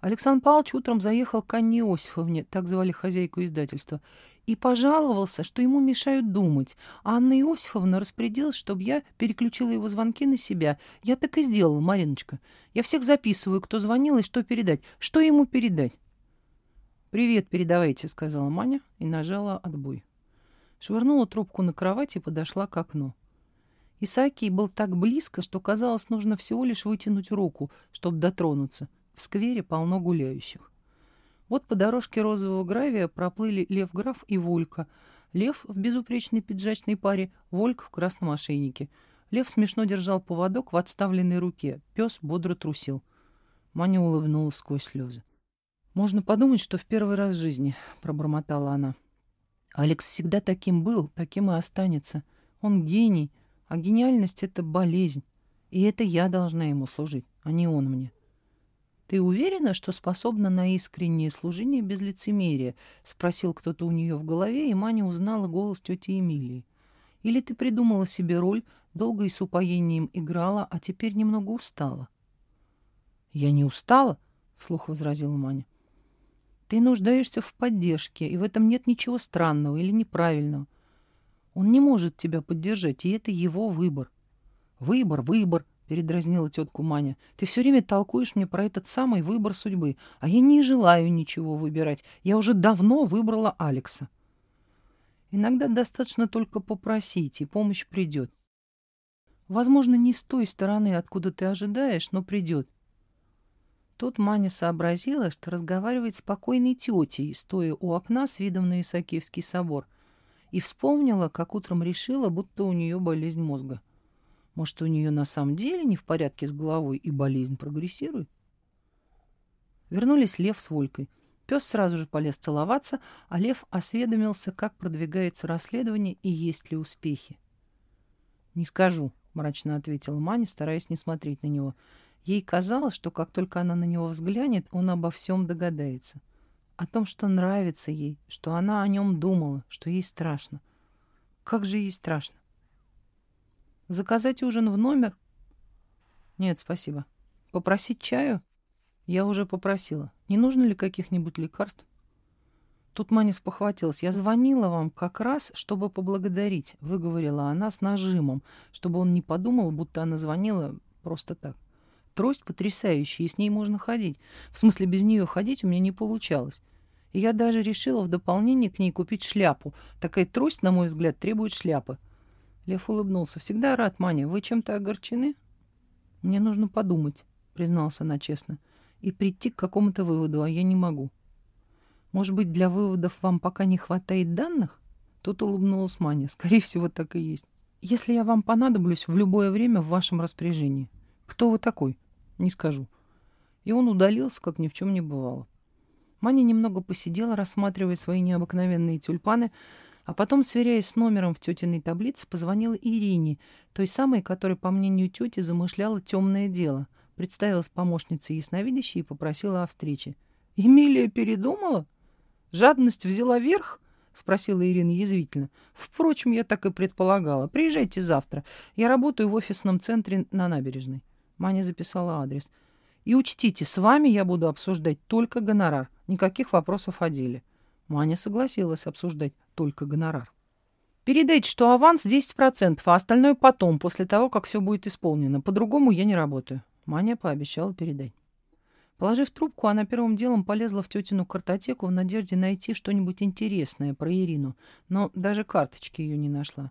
Александр Павлович утром заехал к Анне Иосифовне, так звали хозяйку издательства, и пожаловался, что ему мешают думать. А Анна Иосифовна распорядилась, чтобы я переключила его звонки на себя. Я так и сделала, Мариночка. Я всех записываю, кто звонил и что передать. Что ему передать? «Привет передавайте», — сказала Маня и нажала отбой. Швырнула трубку на кровать и подошла к окну. Исаакий был так близко, что казалось, нужно всего лишь вытянуть руку, чтобы дотронуться. В сквере полно гуляющих. Вот по дорожке розового гравия проплыли Лев Граф и Волька. Лев в безупречной пиджачной паре, Вольк в красном ошейнике. Лев смешно держал поводок в отставленной руке. Пес бодро трусил. Маня улыбнулась сквозь слезы. «Можно подумать, что в первый раз в жизни», — пробормотала она. «Алекс всегда таким был, таким и останется. Он гений, а гениальность — это болезнь. И это я должна ему служить, а не он мне». «Ты уверена, что способна на искреннее служение без лицемерия?» — спросил кто-то у нее в голове, и Маня узнала голос тети Эмилии. «Или ты придумала себе роль, долго и с упоением играла, а теперь немного устала?» «Я не устала», — вслух возразила Маня. «Ты нуждаешься в поддержке, и в этом нет ничего странного или неправильного. Он не может тебя поддержать, и это его выбор». «Выбор, выбор», — передразнила тетку Маня. «Ты все время толкуешь мне про этот самый выбор судьбы, а я не желаю ничего выбирать. Я уже давно выбрала Алекса». Иногда достаточно только попросить, и помощь придет. Возможно, не с той стороны, откуда ты ожидаешь, но придет. Тут Маня сообразила, что разговаривает с покойной тетей, стоя у окна с видом на Исаакиевский собор, и вспомнила, как утром решила, будто у нее болезнь мозга. Может, у нее на самом деле не в порядке с головой и болезнь прогрессирует? Вернулись Лев с Волькой. Пес сразу же полез целоваться, а Лев осведомился, как продвигается расследование и есть ли успехи. «Не скажу», — мрачно ответила Маня, стараясь не смотреть на него. Ей казалось, что как только она на него взглянет, он обо всем догадается. О том, что нравится ей, что она о нем думала, что ей страшно. Как же ей страшно. Заказать ужин в номер? Нет, спасибо. Попросить чаю? Я уже попросила. Не нужно ли каких-нибудь лекарств? Тут Маня спохватилась. Я звонила вам как раз, чтобы поблагодарить, выговорила она с нажимом, чтобы он не подумал, будто она звонила просто так. Трость потрясающая, и с ней можно ходить. В смысле, без нее ходить у меня не получалось. И я даже решила в дополнение к ней купить шляпу. Такая трость, на мой взгляд, требует шляпы. Лев улыбнулся. «Всегда рад, Маня. Вы чем-то огорчены?» «Мне нужно подумать», — признался она честно, «и прийти к какому-то выводу, а я не могу». «Может быть, для выводов вам пока не хватает данных?» Тут улыбнулась Маня. «Скорее всего, так и есть. Если я вам понадоблюсь в любое время в вашем распоряжении. Кто вы такой?» «Не скажу». И он удалился, как ни в чем не бывало. Маня немного посидела, рассматривая свои необыкновенные тюльпаны, а потом, сверяясь с номером в тетиной таблице, позвонила Ирине, той самой, которая, по мнению тети, замышляла темное дело. Представилась помощницей ясновидящей и попросила о встрече. «Эмилия передумала? Жадность взяла верх?» — спросила Ирина язвительно. «Впрочем, я так и предполагала. Приезжайте завтра. Я работаю в офисном центре на набережной». Маня записала адрес. «И учтите, с вами я буду обсуждать только гонорар. Никаких вопросов о деле». Маня согласилась обсуждать только гонорар. Передайте, что аванс 10%, а остальное потом, после того, как все будет исполнено. По-другому я не работаю. Маня пообещала передать. Положив трубку, она первым делом полезла в тетину картотеку в надежде найти что-нибудь интересное про Ирину, но даже карточки ее не нашла.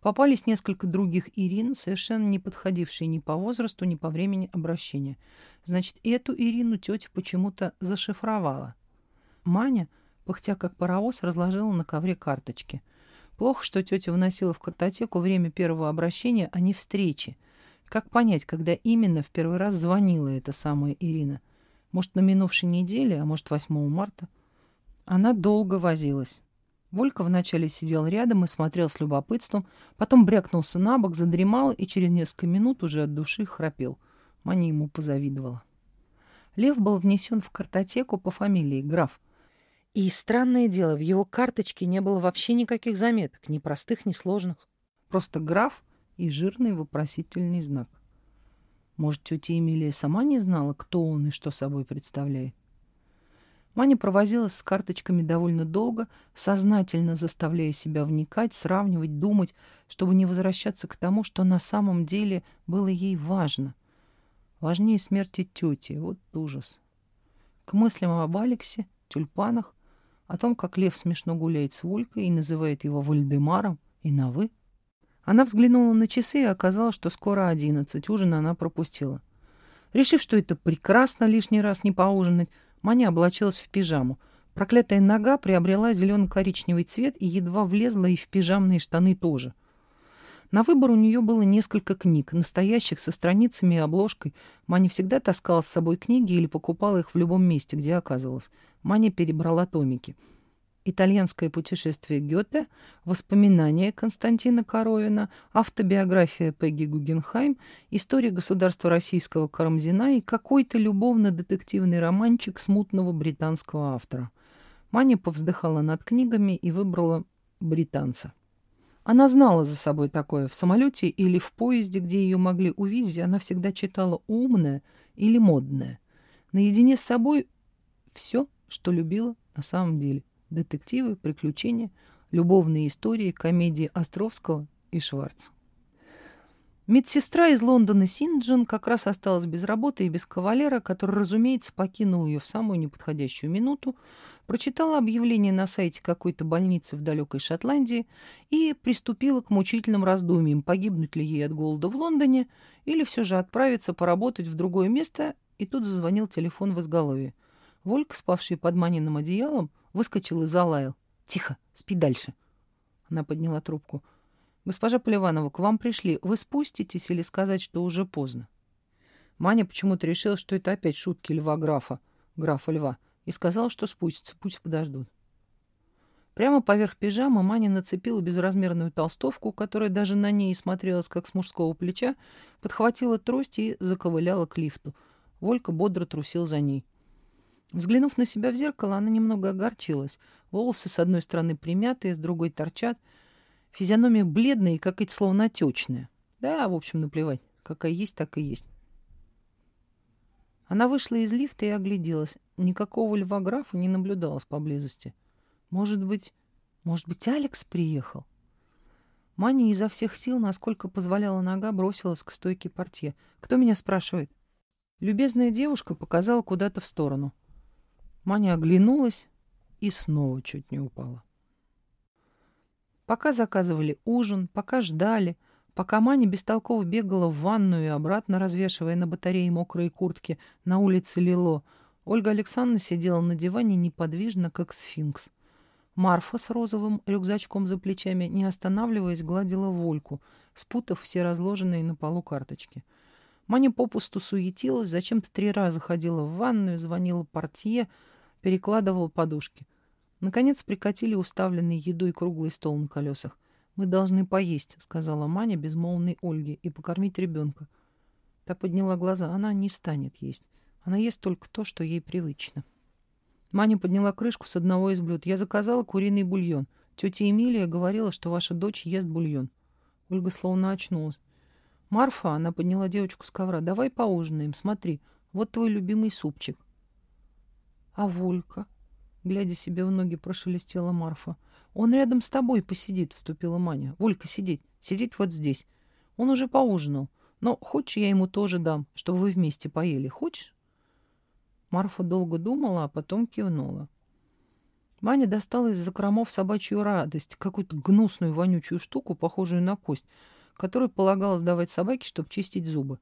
Попались несколько других Ирин, совершенно не подходившие ни по возрасту, ни по времени обращения. Значит, эту Ирину тетя почему-то зашифровала. Маня пыхтя как паровоз, разложила на ковре карточки. Плохо, что тетя вносила в картотеку время первого обращения, а не встречи. Как понять, когда именно в первый раз звонила эта самая Ирина? Может, на минувшей неделе, а может, 8 марта? Она долго возилась. Волька вначале сидел рядом и смотрел с любопытством, потом брякнулся на бок, задремал и через несколько минут уже от души храпел. Маня ему позавидовала. Лев был внесен в картотеку по фамилии Граф. И странное дело, в его карточке не было вообще никаких заметок, ни простых, ни сложных. Просто граф и жирный вопросительный знак. Может, тетя Эмилия сама не знала, кто он и что собой представляет? Маня провозилась с карточками довольно долго, сознательно заставляя себя вникать, сравнивать, думать, чтобы не возвращаться к тому, что на самом деле было ей важно. Важнее смерти тети. Вот ужас. К мыслям об Алексе, тюльпанах, о том, как лев смешно гуляет с Волькой и называет его Вальдемаром, и на «вы». Она взглянула на часы и оказалось, что скоро одиннадцать. Ужин она пропустила. Решив, что это прекрасно лишний раз не поужинать, Маня облачилась в пижаму. Проклятая нога приобрела зелено-коричневый цвет и едва влезла и в пижамные штаны тоже — на выбор у нее было несколько книг, настоящих, со страницами и обложкой. Маня всегда таскала с собой книги или покупала их в любом месте, где оказывалась. Маня перебрала томики. «Итальянское путешествие Гёте», «Воспоминания Константина Коровина», «Автобиография Пегги Гугенхайм», «История государства российского Карамзина» и какой-то любовно-детективный романчик смутного британского автора. Маня повздыхала над книгами и выбрала «Британца». Она знала за собой такое. В самолете или в поезде, где ее могли увидеть, она всегда читала умное или модное. Наедине с собой все, что любила на самом деле. Детективы, приключения, любовные истории, комедии Островского и Шварца. Медсестра из Лондона Синджин как раз осталась без работы и без кавалера, который, разумеется, покинул ее в самую неподходящую минуту, прочитала объявление на сайте какой-то больницы в далекой Шотландии и приступила к мучительным раздумьям, погибнуть ли ей от голода в Лондоне или все же отправиться поработать в другое место, и тут зазвонил телефон в изголовье. Волька, спавший под маниным одеялом, выскочил и залаял. «Тихо, спи дальше». Она подняла трубку. «Госпожа Поливанова, к вам пришли. Вы спуститесь или сказать, что уже поздно?» Маня почему-то решила, что это опять шутки льва-графа, графа льва и сказал, что спустится, пусть подождут. Прямо поверх пижамы Маня нацепила безразмерную толстовку, которая даже на ней смотрелась, как с мужского плеча, подхватила трость и заковыляла к лифту. Волька бодро трусил за ней. Взглянув на себя в зеркало, она немного огорчилась. Волосы с одной стороны примятые, с другой торчат. Физиономия бледная и какая-то словно отечная. Да, в общем, наплевать. Какая есть, так и есть. Она вышла из лифта и огляделась. Никакого льва графа не наблюдалось поблизости. Может быть, может быть, Алекс приехал? Маня изо всех сил, насколько позволяла нога, бросилась к стойке портье. «Кто меня спрашивает?» Любезная девушка показала куда-то в сторону. Маня оглянулась и снова чуть не упала. Пока заказывали ужин, пока ждали, Пока Маня бестолково бегала в ванную и обратно, развешивая на батарее мокрые куртки, на улице Лило, Ольга Александровна сидела на диване неподвижно, как сфинкс. Марфа с розовым рюкзачком за плечами, не останавливаясь, гладила Вольку, спутав все разложенные на полу карточки. Маня попусту суетилась, зачем-то три раза ходила в ванную, звонила портье, перекладывала подушки. Наконец прикатили уставленный едой круглый стол на колесах. «Мы должны поесть», — сказала Маня безмолвной Ольге, — «и покормить ребенка». Та подняла глаза. Она не станет есть. Она ест только то, что ей привычно. Маня подняла крышку с одного из блюд. «Я заказала куриный бульон. Тетя Эмилия говорила, что ваша дочь ест бульон». Ольга словно очнулась. «Марфа», — она подняла девочку с ковра, — «давай поужинаем. Смотри, вот твой любимый супчик». «А Волька?» — глядя себе в ноги, прошелестела Марфа. «Он рядом с тобой посидит», — вступила Маня. «Волька, сидеть. Сидеть вот здесь. Он уже поужинал. Но хочешь, я ему тоже дам, чтобы вы вместе поели. Хочешь?» Марфа долго думала, а потом кивнула. Маня достала из закромов собачью радость, какую-то гнусную вонючую штуку, похожую на кость, которую полагалось давать собаке, чтобы чистить зубы.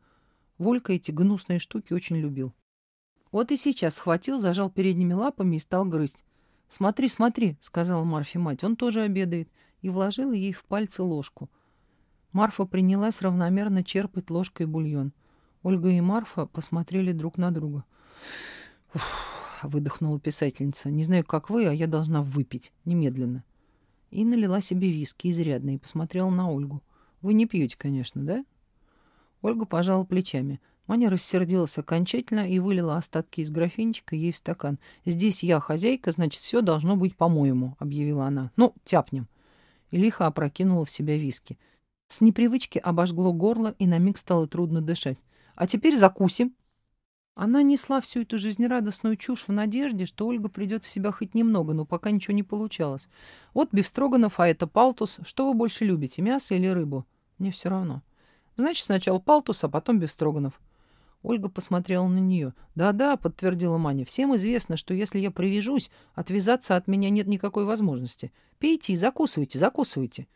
Волька эти гнусные штуки очень любил. Вот и сейчас схватил, зажал передними лапами и стал грызть. «Смотри, смотри», — сказала Марфе мать, — «он тоже обедает», и вложила ей в пальцы ложку. Марфа принялась равномерно черпать ложкой бульон. Ольга и Марфа посмотрели друг на друга. «Уф», — выдохнула писательница, — «не знаю, как вы, а я должна выпить. Немедленно». И налила себе виски изрядно и посмотрела на Ольгу. «Вы не пьете, конечно, да?» Ольга пожала плечами. Маня рассердилась окончательно и вылила остатки из графинчика ей в стакан. «Здесь я хозяйка, значит, все должно быть по-моему», — объявила она. «Ну, тяпнем». И лихо опрокинула в себя виски. С непривычки обожгло горло, и на миг стало трудно дышать. «А теперь закусим». Она несла всю эту жизнерадостную чушь в надежде, что Ольга придет в себя хоть немного, но пока ничего не получалось. «Вот бифстроганов, а это палтус. Что вы больше любите, мясо или рыбу?» «Мне все равно». «Значит, сначала палтус, а потом бифстроганов». Ольга посмотрела на нее. «Да-да», — подтвердила Маня, — «всем известно, что если я привяжусь, отвязаться от меня нет никакой возможности. Пейте и закусывайте, закусывайте».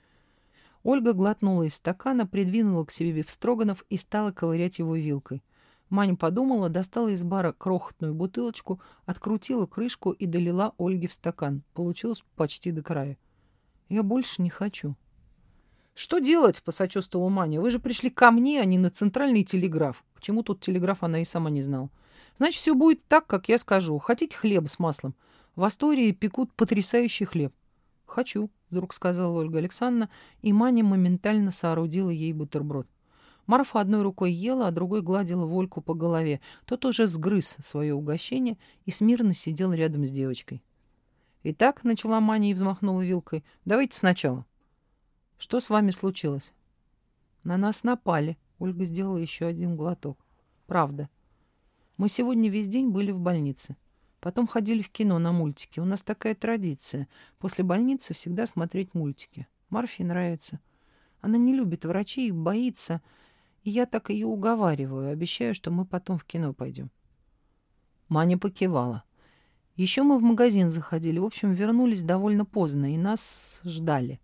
Ольга глотнула из стакана, придвинула к себе бифстроганов и стала ковырять его вилкой. Маня подумала, достала из бара крохотную бутылочку, открутила крышку и долила Ольге в стакан. Получилось почти до края. «Я больше не хочу». «Что делать?» — посочувствовала Маня. «Вы же пришли ко мне, а не на центральный телеграф». К чему тут телеграф, она и сама не знала. «Значит, все будет так, как я скажу. Хотите хлеба с маслом? В Астории пекут потрясающий хлеб». «Хочу», — вдруг сказала Ольга Александровна, и Маня моментально соорудила ей бутерброд. Марфа одной рукой ела, а другой гладила Вольку по голове. Тот уже сгрыз свое угощение и смирно сидел рядом с девочкой. «Итак», — начала Маня и взмахнула вилкой, — «давайте сначала». Что с вами случилось? На нас напали. Ольга сделала еще один глоток. Правда. Мы сегодня весь день были в больнице. Потом ходили в кино на мультики. У нас такая традиция. После больницы всегда смотреть мультики. Марфе нравится. Она не любит врачей боится. И я так ее уговариваю. Обещаю, что мы потом в кино пойдем. Маня покивала. Еще мы в магазин заходили. В общем, вернулись довольно поздно, и нас ждали.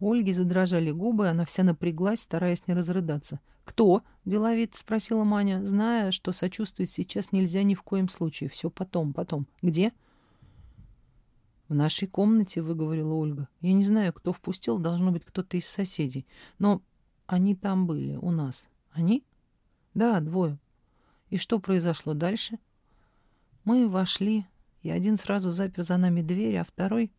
Ольги задрожали губы, она вся напряглась, стараясь не разрыдаться. «Кто?» — деловито спросила Маня, зная, что сочувствовать сейчас нельзя ни в коем случае. Все потом, потом. «Где?» «В нашей комнате», — выговорила Ольга. «Я не знаю, кто впустил, должно быть кто-то из соседей. Но они там были, у нас. Они?» «Да, двое. И что произошло дальше?» «Мы вошли, и один сразу запер за нами дверь, а второй...»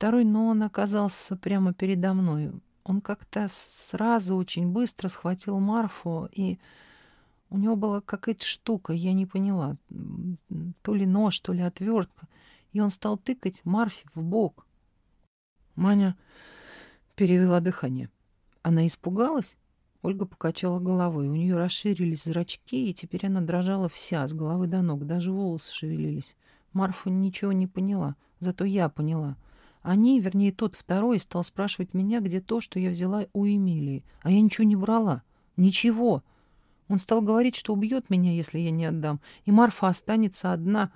Второй, но он оказался прямо передо мной. Он как-то сразу очень быстро схватил Марфу, и у него была какая-то штука, я не поняла, то ли нож, то ли отвертка, и он стал тыкать Марфе в бок. Маня перевела дыхание. Она испугалась? Ольга покачала головой. У нее расширились зрачки, и теперь она дрожала вся, с головы до ног, даже волосы шевелились. Марфа ничего не поняла, зато я поняла — они, вернее, тот второй, стал спрашивать меня, где то, что я взяла у Эмилии. А я ничего не брала. Ничего. Он стал говорить, что убьет меня, если я не отдам. И Марфа останется одна.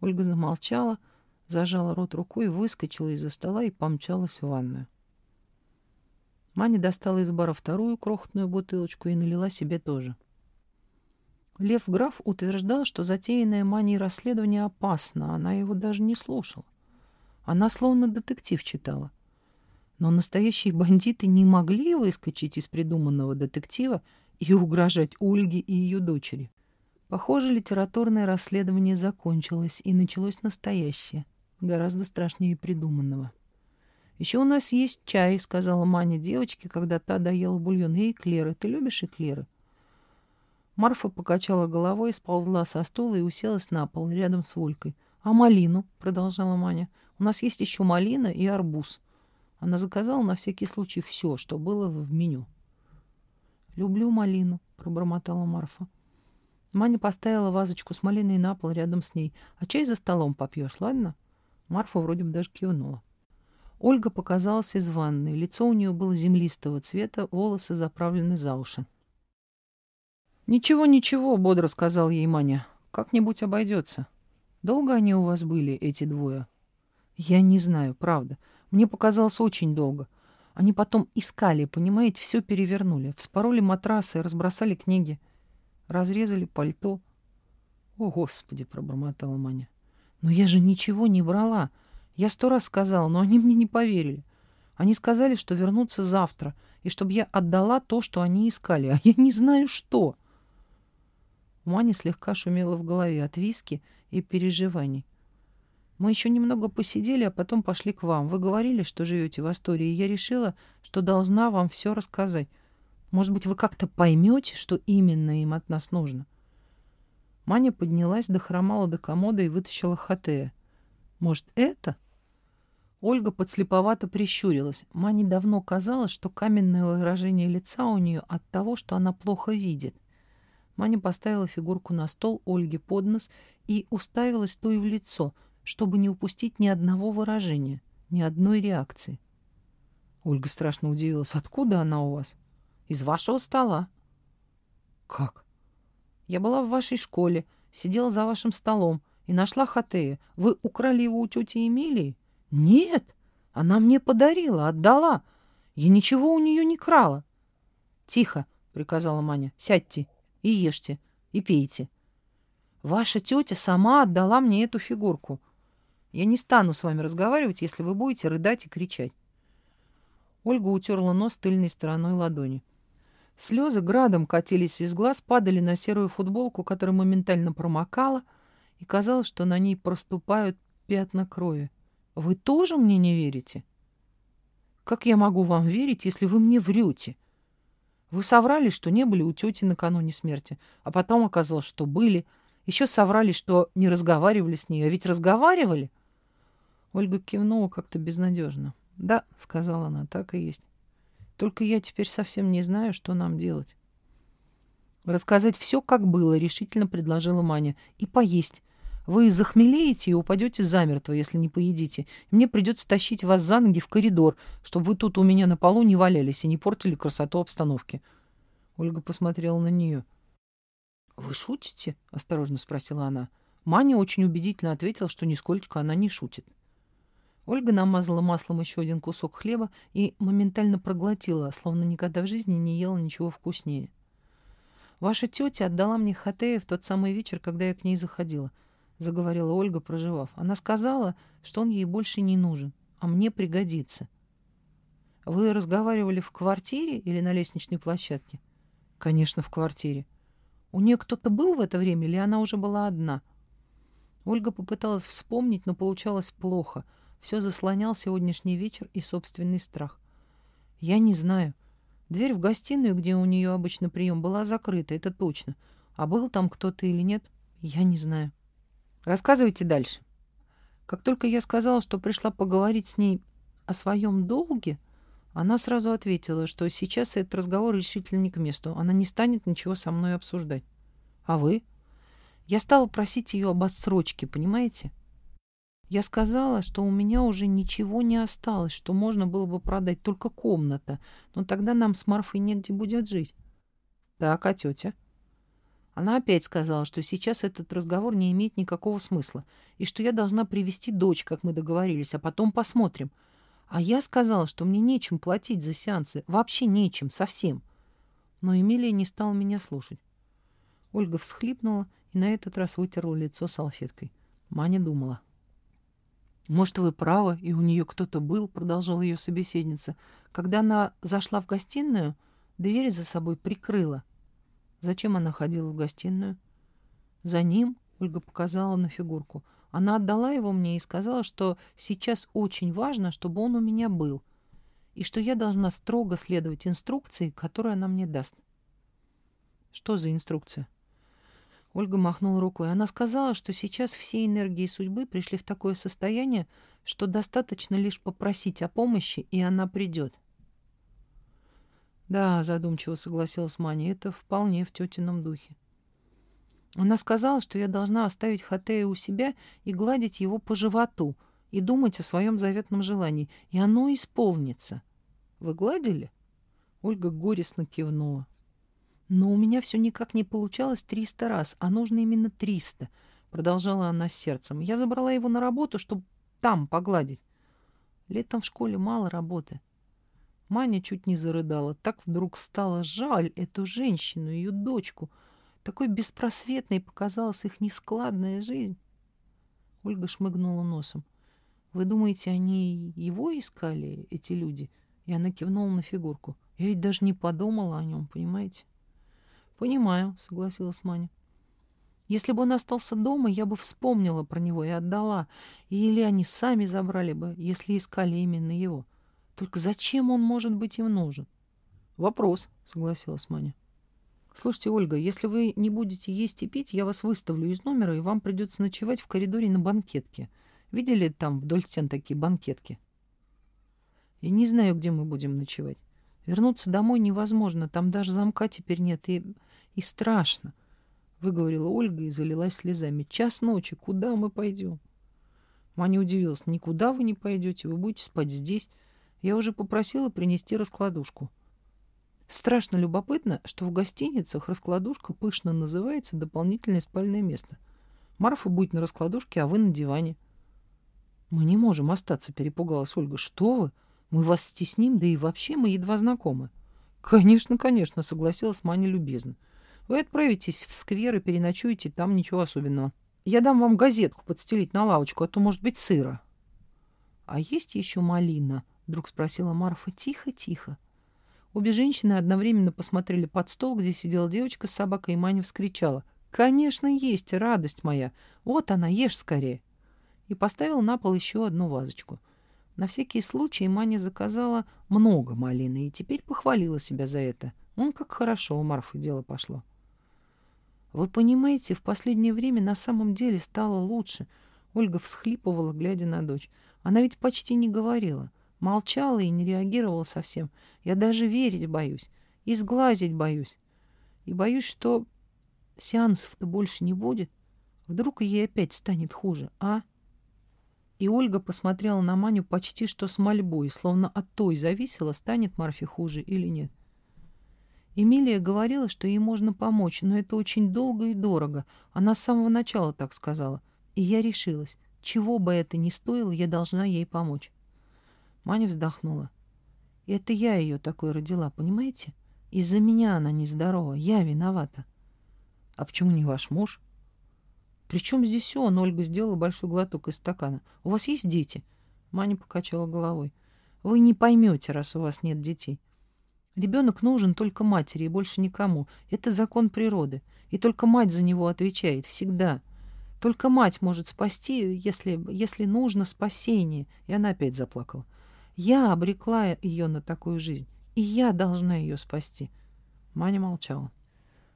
Ольга замолчала, зажала рот рукой, выскочила из-за стола и помчалась в ванную. Маня достала из бара вторую крохотную бутылочку и налила себе тоже. Лев Граф утверждал, что затеянное Маней расследование опасно, она его даже не слушала. Она словно детектив читала. Но настоящие бандиты не могли выскочить из придуманного детектива и угрожать Ольге и ее дочери. Похоже, литературное расследование закончилось, и началось настоящее, гораздо страшнее придуманного. «Еще у нас есть чай», — сказала Маня девочке, когда та доела бульон. «И эклеры. Ты любишь эклеры?» Марфа покачала головой, сползла со стула и уселась на пол рядом с Волькой. «А малину?» — продолжала Маня. У нас есть еще малина и арбуз. Она заказала на всякий случай все, что было в меню. «Люблю малину», — пробормотала Марфа. Маня поставила вазочку с малиной на пол рядом с ней. «А чай за столом попьешь, ладно?» Марфа вроде бы даже кивнула. Ольга показалась из ванной. Лицо у нее было землистого цвета, волосы заправлены за уши. «Ничего, ничего», — бодро сказал ей Маня. «Как-нибудь обойдется. Долго они у вас были, эти двое?» Я не знаю, правда. Мне показалось очень долго. Они потом искали, понимаете, все перевернули. Вспороли матрасы, разбросали книги. Разрезали пальто. О, Господи, пробормотала Маня. Но я же ничего не брала. Я сто раз сказала, но они мне не поверили. Они сказали, что вернутся завтра, и чтобы я отдала то, что они искали. А я не знаю, что. У Мани слегка шумело в голове от виски и переживаний. Мы еще немного посидели, а потом пошли к вам. Вы говорили, что живете в Астории, и я решила, что должна вам все рассказать. Может быть, вы как-то поймете, что именно им от нас нужно? Маня поднялась, дохромала до комода и вытащила хатея. Может, это? Ольга подслеповато прищурилась. Мане давно казалось, что каменное выражение лица у нее от того, что она плохо видит. Маня поставила фигурку на стол Ольге под нос и уставилась той в лицо, чтобы не упустить ни одного выражения, ни одной реакции. Ольга страшно удивилась. «Откуда она у вас?» «Из вашего стола». «Как?» «Я была в вашей школе, сидела за вашим столом и нашла Хатея. Вы украли его у тети Эмилии?» «Нет, она мне подарила, отдала. Я ничего у нее не крала». «Тихо», — приказала Маня, — «сядьте и ешьте, и пейте. Ваша тетя сама отдала мне эту фигурку. Я не стану с вами разговаривать, если вы будете рыдать и кричать». Ольга утерла нос тыльной стороной ладони. Слезы градом катились из глаз, падали на серую футболку, которая моментально промокала, и казалось, что на ней проступают пятна крови. Вы тоже мне не верите? Как я могу вам верить, если вы мне врете? Вы соврали, что не были у тети накануне смерти, а потом оказалось, что были. Еще соврали, что не разговаривали с ней, а ведь разговаривали. Ольга кивнула как-то безнадежно. «Да», — сказала она, — «так и есть. Только я теперь совсем не знаю, что нам делать». «Рассказать все, как было», — решительно предложила Маня. «И поесть. Вы захмелеете и упадете замертво, если не поедите. Мне придется тащить вас за ноги в коридор, чтобы вы тут у меня на полу не валялись и не портили красоту обстановки. Ольга посмотрела на нее. «Вы шутите?» — осторожно спросила она. Маня очень убедительно ответила, что нисколько она не шутит. Ольга намазала маслом еще один кусок хлеба и моментально проглотила, словно никогда в жизни не ела ничего вкуснее. «Ваша тетя отдала мне хатея в тот самый вечер, когда я к ней заходила заговорила Ольга, проживав. Она сказала, что он ей больше не нужен, а мне пригодится. Вы разговаривали в квартире или на лестничной площадке? Конечно, в квартире. У нее кто-то был в это время или она уже была одна? Ольга попыталась вспомнить, но получалось плохо. Все заслонял сегодняшний вечер и собственный страх. Я не знаю. Дверь в гостиную, где у нее обычно прием, была закрыта, это точно. А был там кто-то или нет, я не знаю. Рассказывайте дальше. Как только я сказала, что пришла поговорить с ней о своем долге, она сразу ответила, что сейчас этот разговор решительно не к месту. Она не станет ничего со мной обсуждать. А вы? Я стала просить ее об отсрочке, понимаете? Я сказала, что у меня уже ничего не осталось, что можно было бы продать только комната, но тогда нам с Марфой негде будет жить. Так, а тетя? Она опять сказала, что сейчас этот разговор не имеет никакого смысла, и что я должна привести дочь, как мы договорились, а потом посмотрим. А я сказала, что мне нечем платить за сеансы, вообще нечем, совсем. Но Эмилия не стала меня слушать. Ольга всхлипнула и на этот раз вытерла лицо салфеткой. Маня думала. «Может, вы правы, и у нее кто-то был», — продолжала ее собеседница. Когда она зашла в гостиную, дверь за собой прикрыла — Зачем она ходила в гостиную? За ним, Ольга показала на фигурку. Она отдала его мне и сказала, что сейчас очень важно, чтобы он у меня был, и что я должна строго следовать инструкции, которую она мне даст. Что за инструкция? Ольга махнула рукой. Она сказала, что сейчас все энергии судьбы пришли в такое состояние, что достаточно лишь попросить о помощи, и она придет. Да, задумчиво согласилась Маня, это вполне в тетином духе. Она сказала, что я должна оставить Хатея у себя и гладить его по животу, и думать о своем заветном желании, и оно исполнится. Вы гладили? Ольга горестно кивнула. Но у меня все никак не получалось триста раз, а нужно именно триста, продолжала она с сердцем. Я забрала его на работу, чтобы там погладить. Летом в школе мало работы. Маня чуть не зарыдала. Так вдруг стало жаль эту женщину, ее дочку. Такой беспросветной показалась их нескладная жизнь. Ольга шмыгнула носом. «Вы думаете, они его искали, эти люди?» И она кивнула на фигурку. «Я ведь даже не подумала о нем, понимаете?» «Понимаю», — согласилась Маня. «Если бы он остался дома, я бы вспомнила про него и отдала. Или они сами забрали бы, если искали именно его. Только зачем он может быть им нужен? Вопрос, согласилась Маня. Слушайте, Ольга, если вы не будете есть и пить, я вас выставлю из номера, и вам придется ночевать в коридоре на банкетке. Видели там вдоль стен такие банкетки? Я не знаю, где мы будем ночевать. Вернуться домой невозможно, там даже замка теперь нет, и, и страшно. Выговорила Ольга и залилась слезами. Час ночи, куда мы пойдем? Маня удивилась. Никуда вы не пойдете, вы будете спать здесь. Я уже попросила принести раскладушку. Страшно любопытно, что в гостиницах раскладушка пышно называется «дополнительное спальное место». Марфа будет на раскладушке, а вы на диване. Мы не можем остаться, перепугалась Ольга. Что вы? Мы вас стесним, да и вообще мы едва знакомы. Конечно, конечно, согласилась Маня любезно. Вы отправитесь в сквер и переночуете, там ничего особенного. Я дам вам газетку подстелить на лавочку, а то, может быть, сыро. А есть еще малина? Вдруг спросила Марфа. Тихо, тихо. Обе женщины одновременно посмотрели под стол, где сидела девочка с собакой, и Маня вскричала. «Конечно, есть, радость моя! Вот она, ешь скорее!» И поставила на пол еще одну вазочку. На всякий случай Маня заказала много малины и теперь похвалила себя за это. Ну, как хорошо у Марфы дело пошло. Вы понимаете, в последнее время на самом деле стало лучше. Ольга всхлипывала, глядя на дочь. Она ведь почти не говорила. Молчала и не реагировала совсем. Я даже верить боюсь. И сглазить боюсь. И боюсь, что сеансов-то больше не будет. Вдруг ей опять станет хуже, а? И Ольга посмотрела на Маню почти что с мольбой, словно от той зависело, станет Марфе хуже или нет. Эмилия говорила, что ей можно помочь, но это очень долго и дорого. Она с самого начала так сказала. И я решилась. Чего бы это ни стоило, я должна ей помочь. Маня вздохнула. Это я ее такой родила, понимаете? Из-за меня она нездорова, я виновата. А почему не ваш муж? При чем здесь он? Ольга сделала большой глоток из стакана. У вас есть дети? Маня покачала головой. Вы не поймете, раз у вас нет детей. Ребенок нужен только матери и больше никому. Это закон природы. И только мать за него отвечает. Всегда. Только мать может спасти, если, если нужно спасение. И она опять заплакала. Я обрекла ее на такую жизнь, и я должна ее спасти. Маня молчала.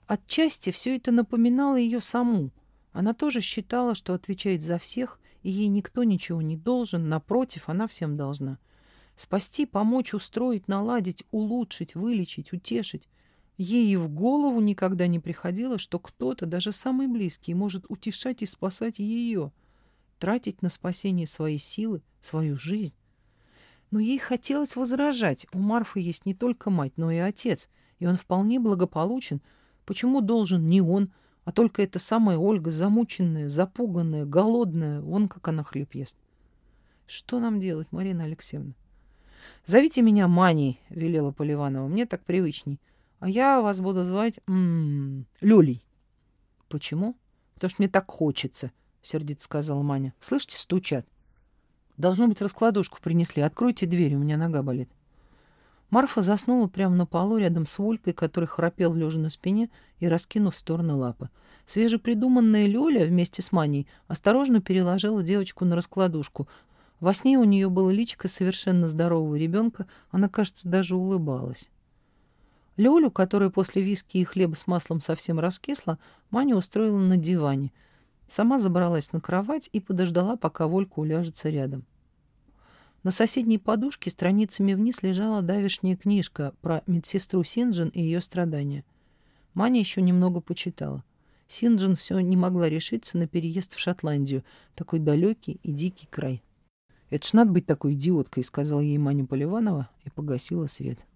Отчасти все это напоминало ее саму. Она тоже считала, что отвечает за всех, и ей никто ничего не должен, напротив, она всем должна. Спасти, помочь, устроить, наладить, улучшить, вылечить, утешить. Ей и в голову никогда не приходило, что кто-то, даже самый близкий, может утешать и спасать ее, тратить на спасение своей силы, свою жизнь. Но ей хотелось возражать. У Марфы есть не только мать, но и отец, и он вполне благополучен. Почему должен не он, а только эта самая Ольга, замученная, запуганная, голодная, вон как она хлеб ест? Что нам делать, Марина Алексеевна? «Зовите меня Маней», — велела Поливанова, — «мне так привычней. А я вас буду звать м -м, Люлей». «Почему?» «Потому что мне так хочется», — сердито сказала Маня. «Слышите, стучат». Должно быть, раскладушку принесли. Откройте дверь, у меня нога болит. Марфа заснула прямо на полу рядом с Волькой, который храпел лежа на спине и раскинув в стороны лапы. Свежепридуманная Лёля вместе с Маней осторожно переложила девочку на раскладушку. Во сне у нее было личико совершенно здорового ребенка, она, кажется, даже улыбалась. Лёлю, которая после виски и хлеба с маслом совсем раскисла, Маня устроила на диване — Сама забралась на кровать и подождала, пока Волька уляжется рядом. На соседней подушке страницами вниз лежала давишняя книжка про медсестру Синджин и ее страдания. Маня еще немного почитала. Синджин все не могла решиться на переезд в Шотландию, такой далекий и дикий край. «Это ж надо быть такой идиоткой», — сказала ей Маня Поливанова и погасила свет. —